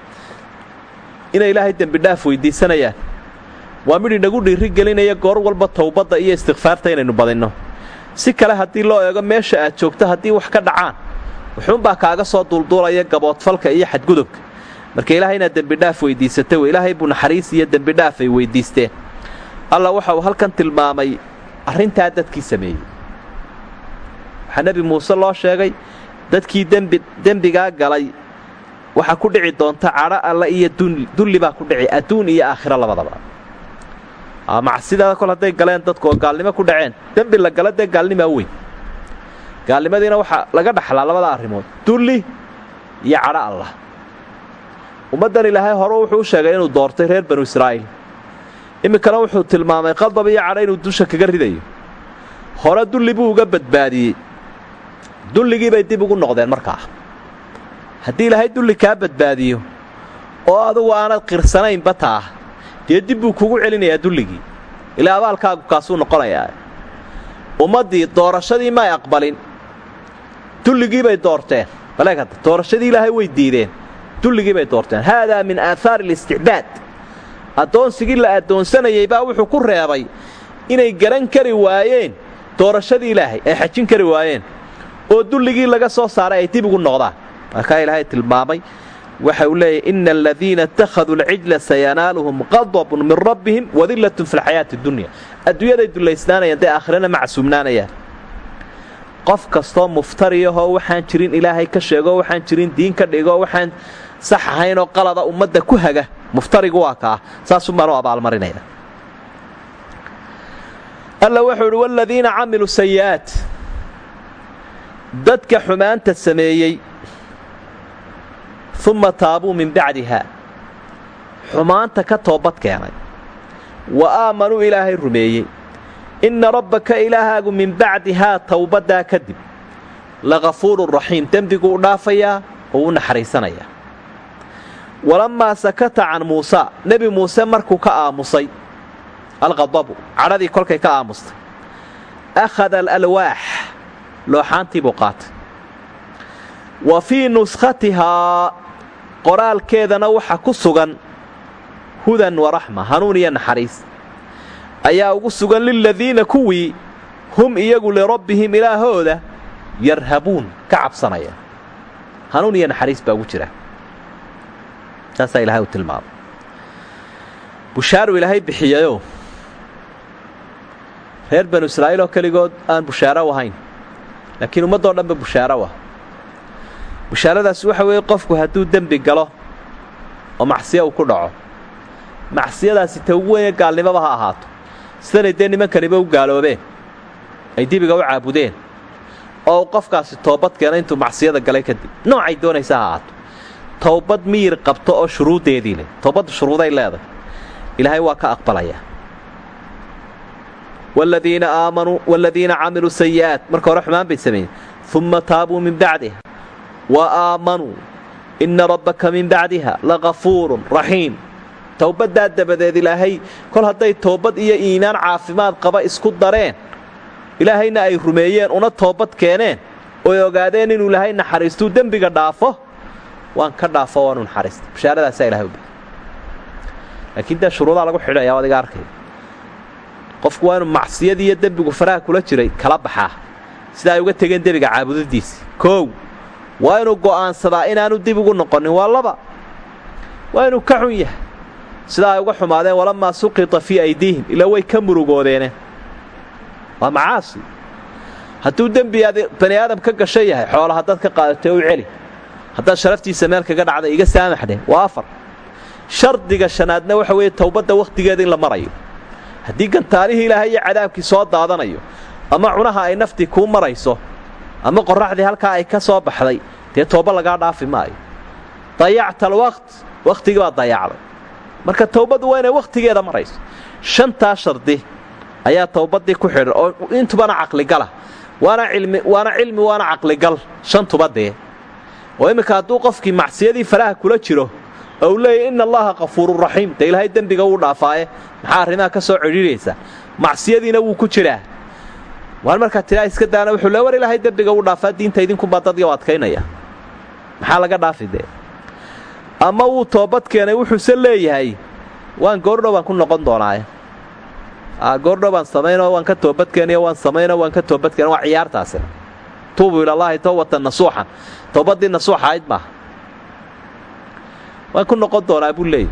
Speaker 1: Inay ilaahay dembidhaaf weyddiisanayaan waa midh inagu dhiiri gelinaya goor walba towbadda iyo istikfaarta inaynu badinno. Si kale haddii loo eego meesha aad joogto haddii wax ka dhacaan wuxuunbaa kaaga soo duulduulaya gaboodfalka iyo xadgudubka. Marka ilaahay inaad dembidhaaf weyddiisata wey ilaahay buu naxariis iyo dembidhaaf ay weyddiisteen alla waxa uu halkan tilmaamay arrintaa dadkii sameeyey. Waxaa nebi muuse loo sheegay dadkii dembi dembigaa galay. Waxaa ku dhici doonta cadho alla iyo dulli baa ku dhici adduun iyo aakhiro labadaba. Macsidaada kol hadday galeen dadku oo gaalnimo ku dhaceen dembi la gala dee gaalnimaa weyn. Gaalnimadiina waxaa laga dhaxlaa labada arrimood dulli iyo cadho allah ummaddan ilaahay hore wuxuu u sheegay inuu doortay reer banu israa'iil iminkana wuxuu tilmaamay qadab iyo cadho inuu dusha kaga ridayo. Hore dulli buu uga badbaadiyey. Dulligii bay dib ugu noqdeen markaa. Haddii ilaahay dulli kaa badbaadiyo oo adugu aanad qirsanaynba taa dee dib buu kugu celinayaa dulligii. Ilaa abaalkaagu kaasuu noqonayaa. Ummaddii doorashadii may aqbalin. Dulligii bay doorteen. Baleekada doorashadii ilaahay way diideen. Dulligii bay doorteen. Haadaa min aahaari alisticbaad addoonsigii la addoonsanayey baa wuxuu ku reebay inay garan kari waayeen doorashadii ilaahay ay xajin kari waayeen oo dulligii laga soo saaray ay dib ugu noqdaan. Markaa ilaahay tilmaamay waxa uu leeyahy ina aladiina ittakhaduu alcijla sayanaaluhum qadabun min rabbihim wadillatun fi lxayaati dunya. Adduunyaday dullaysnaanayaan dee aakhirana macsuumnaanayaan. Qof kastoo muftariyahoo waxaan jirin ilaahay ka sheegoo waxaan jirin diin ka dhigoo waxaan sax ahaynoo qalada ummadda ku haga muftarigu waa kaa saasumaan u abaalmarinaya alla wuxuu idhi waladiina camiluu sayi'aat. Dadka xumaanta sameeyey umma taabuu min bacdiha. Xumaanta ka toobad keenay. Wa aamanuu ilaahay rumeeyey. Inna rabbaka ilaahaagu min bacdihaa towbaddaa kadib lakafuurun raxiim dembiguu u dhaafayaa oo u naxariisanayaa walammaa sakata can muusa nebi muuse markuu ka aamusay alqadabu cadhadii kolkay ka aamustay akhada alalwaax looxaantii buu qaatay. Wa fii nuskhatihaa qoraalkeedana waxa ku sugan hudan waraxma hanuun iyo naxariis. Ayaa ugu sugan liladiina kuwii hum iyagu lirabbihim ilaahooda yarhabuun ka cabsanaya hanuun iyo naxariis baa ugu jira saasaa ilahay u tilmaamay. Bushaaru ilaahay bixiyayoo reer banu israa'iil oo keligood aan bushaaro ahayn. Laakiin ummaddoo dhanba bushaaro ah. Bushaaradaasi waxa weeye qofku hadduu dembi galo oo macsiyo uu ku dhaco macsiyadaasi ta ugu weyne gaalnimoba ha ahaato. Sidanay dee nimankaniba u gaaloobeen ay dibiga u caabudeen oo uu qofkaasi toobad keena intuu macsiyada galay kadib. Noocay doonaysa ha ahaato towbad miyir qabto oo shuruuddeedii leh toobaddu shuruuday leedahay ilaahay waa ka aqbalayaa wladiina aamanuu waaladiina camiluu sayi'aat marka hore xumaan bay sameeyeen umma taabuu min bacdiha wa aamanuu inna rabbaka min bacdiha lakafuurun raxiim towbaddaa dabadeed ilaahay kol hadday toobad iyo iimaan caafimaad qaba isku dareen ilaahayna ay rumeeyeen una toobad keeneen oy ogaadeen inuu ilaahay naxariistuu dembiga dhaafo waan ka dhaafo waanu naxariista bashaaradaasa ilahay u laakiin dee shuruudaa lagu xidhayaa adiga arkay. Qofku waa inuu macsiyadii iyo dembigu faraha kula jiray kala baxaa. Sida ay uga tegeen dembiga caabudadiisi. Koow waa inuu go'aansadaa inaanu dib ugu noqonin waa laba. Waa inuu ka xun yahay. Sidaa ay uga xumaadeen walamaa suqita fii aydiihim ilaa way ka murugoodeeneen waa macaasi. Hadduu dembi bani aadam ka gashan yahay xoola haddaad ka u celi haddaad sharaftiisa meel kaga dhacda iga saamaxdhe waa afar. Shardiga shanaadna waxa weeye towbadda wakhtigeeda in la marayo. Haddii gantaalihii ilaahay iyo cadaabkii soo daadanayo ama cunaha ay naftii kuu marayso ama qorraxdii halkaa ay ka soo baxday dee tooba lagaa dhaafi maayo. Dayacta alwaqt wakhtigii baad dayacday marka towbaddu waa inay wakhtigeeda marayso. Shantaa shardi ayaa towbaddii ku xidhan oo intubana caqligala waana cilmi waana caqligal shantuba dee oo imminka hadduu qofkii macsiyadii faraha kula jiro oo uu leeyahy inna allaha kafuururaxiim dee ilaahay dembiga wuu dhaafaaye. Maxaa arrimaha ka soo cidhiidhaysa macsiyadiina wuu ku jiraa. Waan markaa tiraa iska daana wuxuu le ilaahay dembiga wuu dhaafaa diinta idinkunbaa dadga u adkaynaya. Maxaa laga dhaafi ama wuu toobad keenay wuxuuse leeyahay waan goordhow ku noqon doonaaye goordhow baan samaynoo waan ka toobadkeeniyo waan samaynoo waan ka toobadkeen waa ciyaartaasina. Tuubuu ilallaahi towbatan nasuuxan towbaddii nasuuxa ayd maaha waan ku noqon doonaa buu leeyay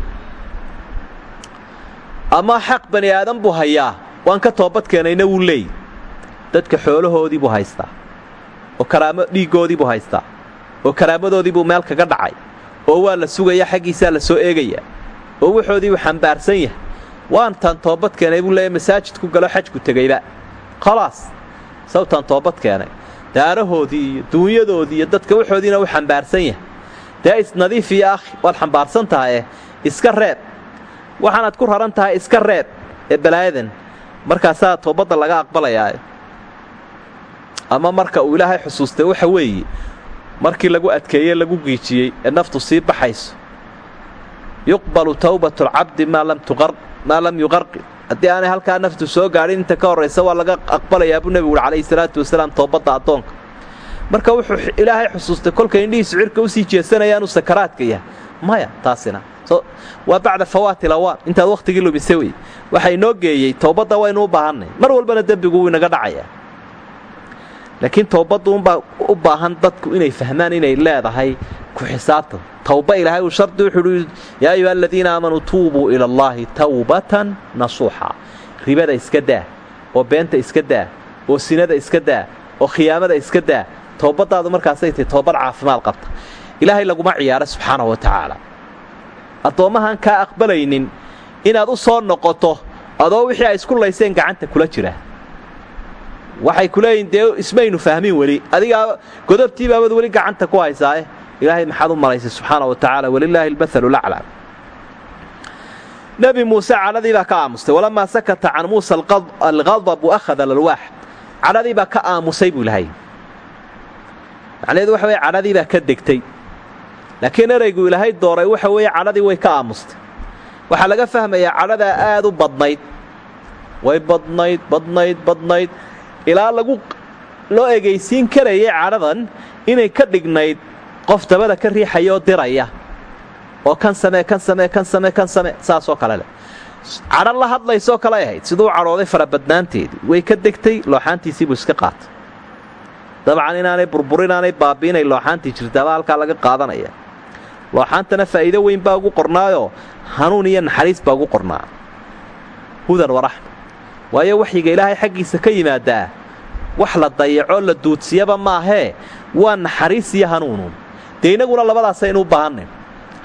Speaker 1: ama xaq bani aadan buu hayaa waan ka toobad keenayna wuu leeyay dadka xoolahoodii buu haystaa oo karaamo dhiiggoodii buu haystaa oo karaamadoodii buu meel kaga dhacay oo waa la sugaya xaggiisaa la soo eegayaa oo waxoodii buu xambaarsan yahay waantaan toobad keenay buu leeyahy masaajidku galo xajku tegayba khalaas sawtaan toobad keenay daarahoodii iyo duunyadoodii iyo dadka waxoodiina wuu xambaarsan yahay. Dee isnadiif iyo akhi waad xambaarsan tahaye iska reeb. Waxaanaad ku raran tahay iska reeb ee balaayadan. Markaasaa toobadda laga aqbalayaa ama marka uu ilaahay xusuustay waxa weeye markii lagu adkeeye lagu giijiyey ee naftu sii baxayso. Yuqbalu tawbatu alcabdi maa lam yuqarqid haddii aanay halkaa naftu soo gaadhin inta ka horraysa waa laga aqbalayaa buu nebigu uhi calayhi salaatu wasalaam toobadda addoonka. Marka wuxuu ilaahay xusuustay kolka indhihiisu cirka u sii jeesanayaanuu sakaraadka yahay. Maya taasina. Waa bacda fawaati lawaan intaad wakhtigii lumisay wey waxaa inoo geeyey toobadda waynu u baahannay mar walbana dembigu wuu inaga dhacayaa laakiin toobaddu unbaa u baahan dadku inay fahmaan inay leedahay ku xisaabtan tawba ilaahay uu shardi wuxuuhi yaa ayuha aladiina aamanuu tuubuu ila allaahi tawbatan nasuuxa. Ribada iska daa oo beenta iska daa oo sinada iska daa oo khiyaamada iska daa toobaddaadu markaasay tahay toobad caafimaad qabta. Ilaahay laguma ciyaaro subxaanahu wa tacaala. Addoommahaan kaa aqbalaynin inaad u soo noqoto adoo wixii ay isku layseen gacanta kula jira waxay ku leeyihiin dee ismaynu fahmin weli. Adigaa godobtii baabad weli gacanta ku haysaae ilaahay maxaad u malaysay subxaana wa tacaala walilaahi almathalu laclaa nebi muuse cadhadii baa ka aamustay walamaa sakata can muusa alqadab waakhada lalwaax cadhadii baa ka aamusay buu ilahay macnaheedu waxa weye cadhadii baa ka degtay. Laakiin eraygu ilaahay dooray waxa weeye cadhadii way ka aamustay. Waxaa laga fahmayaa cadhadaa aad u badnayd. Way badnayd badnayd badnayd ilaa lagu loo egaysiin karayay cadhadan inay ka dhignayd qof dabada ka riixaya diraya. Oo kan samee kan samee kan samee kan samee saasoo kale leh. Cadho la hadlaysoo kale ahayd. Siduu cadhooday farabadnaanteedii way ka degtay looxaantiisii buu iska qaatay. Dabcan inaanay burbur inaanay baabi'inay looxaantii jirtaaba halkaa laga qaadanaya. Looxaantana faa'iido weyn baa ugu qornaayoo hanuun iyo naxariis baa ugu qornaa. Hudan waraxma waayo waxyiga ilaahay xaggiisa ka yimaadaa wax la dayacoo la duudsiyaba maahee waa naxariis iyo hanuunuun dee innaguna labadaasaynu u baahannay.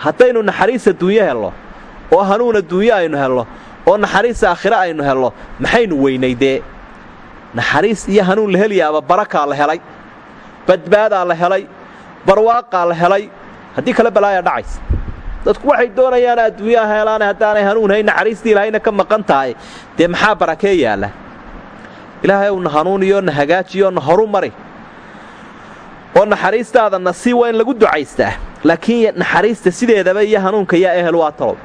Speaker 1: Haddaynu naxariis adduunyo hello oo hanuun adduunyo aynu hello oo naxariis aakhire aynu hello maxaynu weynay dee? Naxariis iyo hanuun la heliyaaba barakaa la helay badbaadaa la helay barwaaqaa la helay haddii kale balaayaa dhacaysa. Dadku waxay doonayaan adduunyaha helaane haddaanay hanuun hayn naxariistii ilaahayna ka maqan tahay dee maxaa barakee yaalla ilaahay owna hanuuniyo na hagaajiyo na horu oo naxariistaadana sii waa in lagu ducaystaa. Laakiin naxariista sideedaba iyo hanuunka yaa ehel waa talow.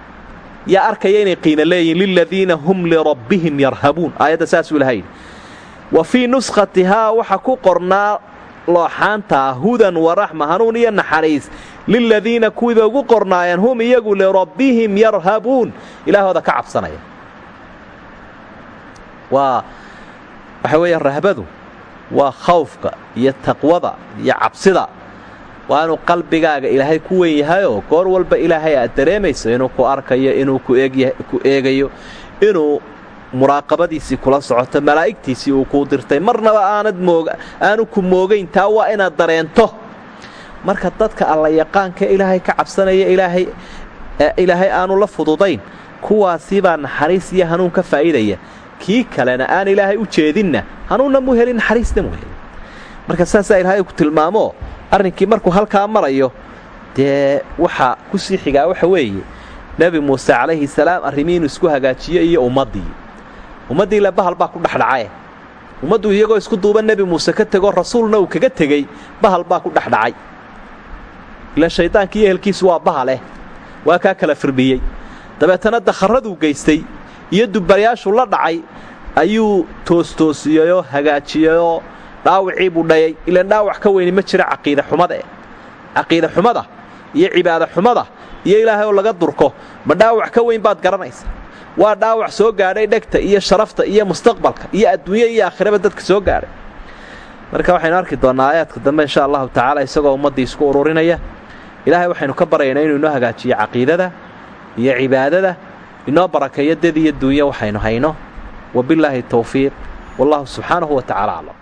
Speaker 1: Yaa arkaya inay qiina leeyihiin liladiina hum lirabbihim yarhabuun. Aayadda saasuu ilahay yidhi. Wa fii nuskhatihaa waxa ku qornaa looxaantaa hudan waraxma hanuun iyo naxariis. Liladiina kuwiiba ugu qornaayeen hum iyagu lirabbihim yarhabuun. Ilaahooda ka cabsanaya waa waxa weeye rahbadu waa khawfka iyo taqwada iyo cabsida. Waa inuu qalbigaaga ilaahay ku weyn yahayoo goor walba ilaahay aad dareemayso inuu ku arkayo inuu ku eegayo inuu muraaqabadiisii kula socoto malaa'igtiisii uu kuu dirtay. Marnaba aanad aanu ku moogayn taa waa inaad dareento. Marka dadka alla yaqaanka ilaahay ka cabsanaya ilaahay aanu la fududayn kuwaasibaa naxariis iyo hanuun ka faa'iidaya kii kalena aan ilaahay u jeedinna hanuunna mu helin naxariisna mu helin. Marka saasaa ilaahay ku tilmaamo arrinkii markuu halkaa marayo dee waxa ku sii xigaa waxa weeye nebi muuse calayhi salaam arrimii inuu isku hagaajiyo iyo ummaddii. Ummaddii le bahal baa ku dhexdhacae ummaddu iyagoo isku duuba nebi muuse ka tegoo rasuulna uu kaga tegey bahal baa ku dhexdhacay. Ila shayddaanki iyo ehelkiisu waa bahaleh waa kaa kala firdhiyey. Dabeetana dakharraduu geystay iyo dubarayaashu la dhacay ayuu toostoosiyeyoo hagaajiyeyoo dhaawacii buu dhayay. Ilaan dhaawac ka weyni ma jira caqiida xumada eh. Caqiida xumada iyo cibaada xumada iyo ilaahay oo laga durko ma dhaawac ka weyn baad garanaysa. Waa dhaawac soo gaadhay dhegta iyo sharafta iyo mustaqbalka iyo adduunya iyo aakhiraba dadka soo gaadhay. Marka waxaynu arki doonnaa aayaadka dambe insha allahu tacaala isagoo ummaddii isku ururinaya ilaahay waxaynu ka baryaynaa inuu inoo hagaajiyo caqiidada iyo cibaadada inoo barakeeyo dad iyo duunya waxaynu hayno. Wabillaahi tawfiiq. Wallahu subxaanahu wa tacala aclam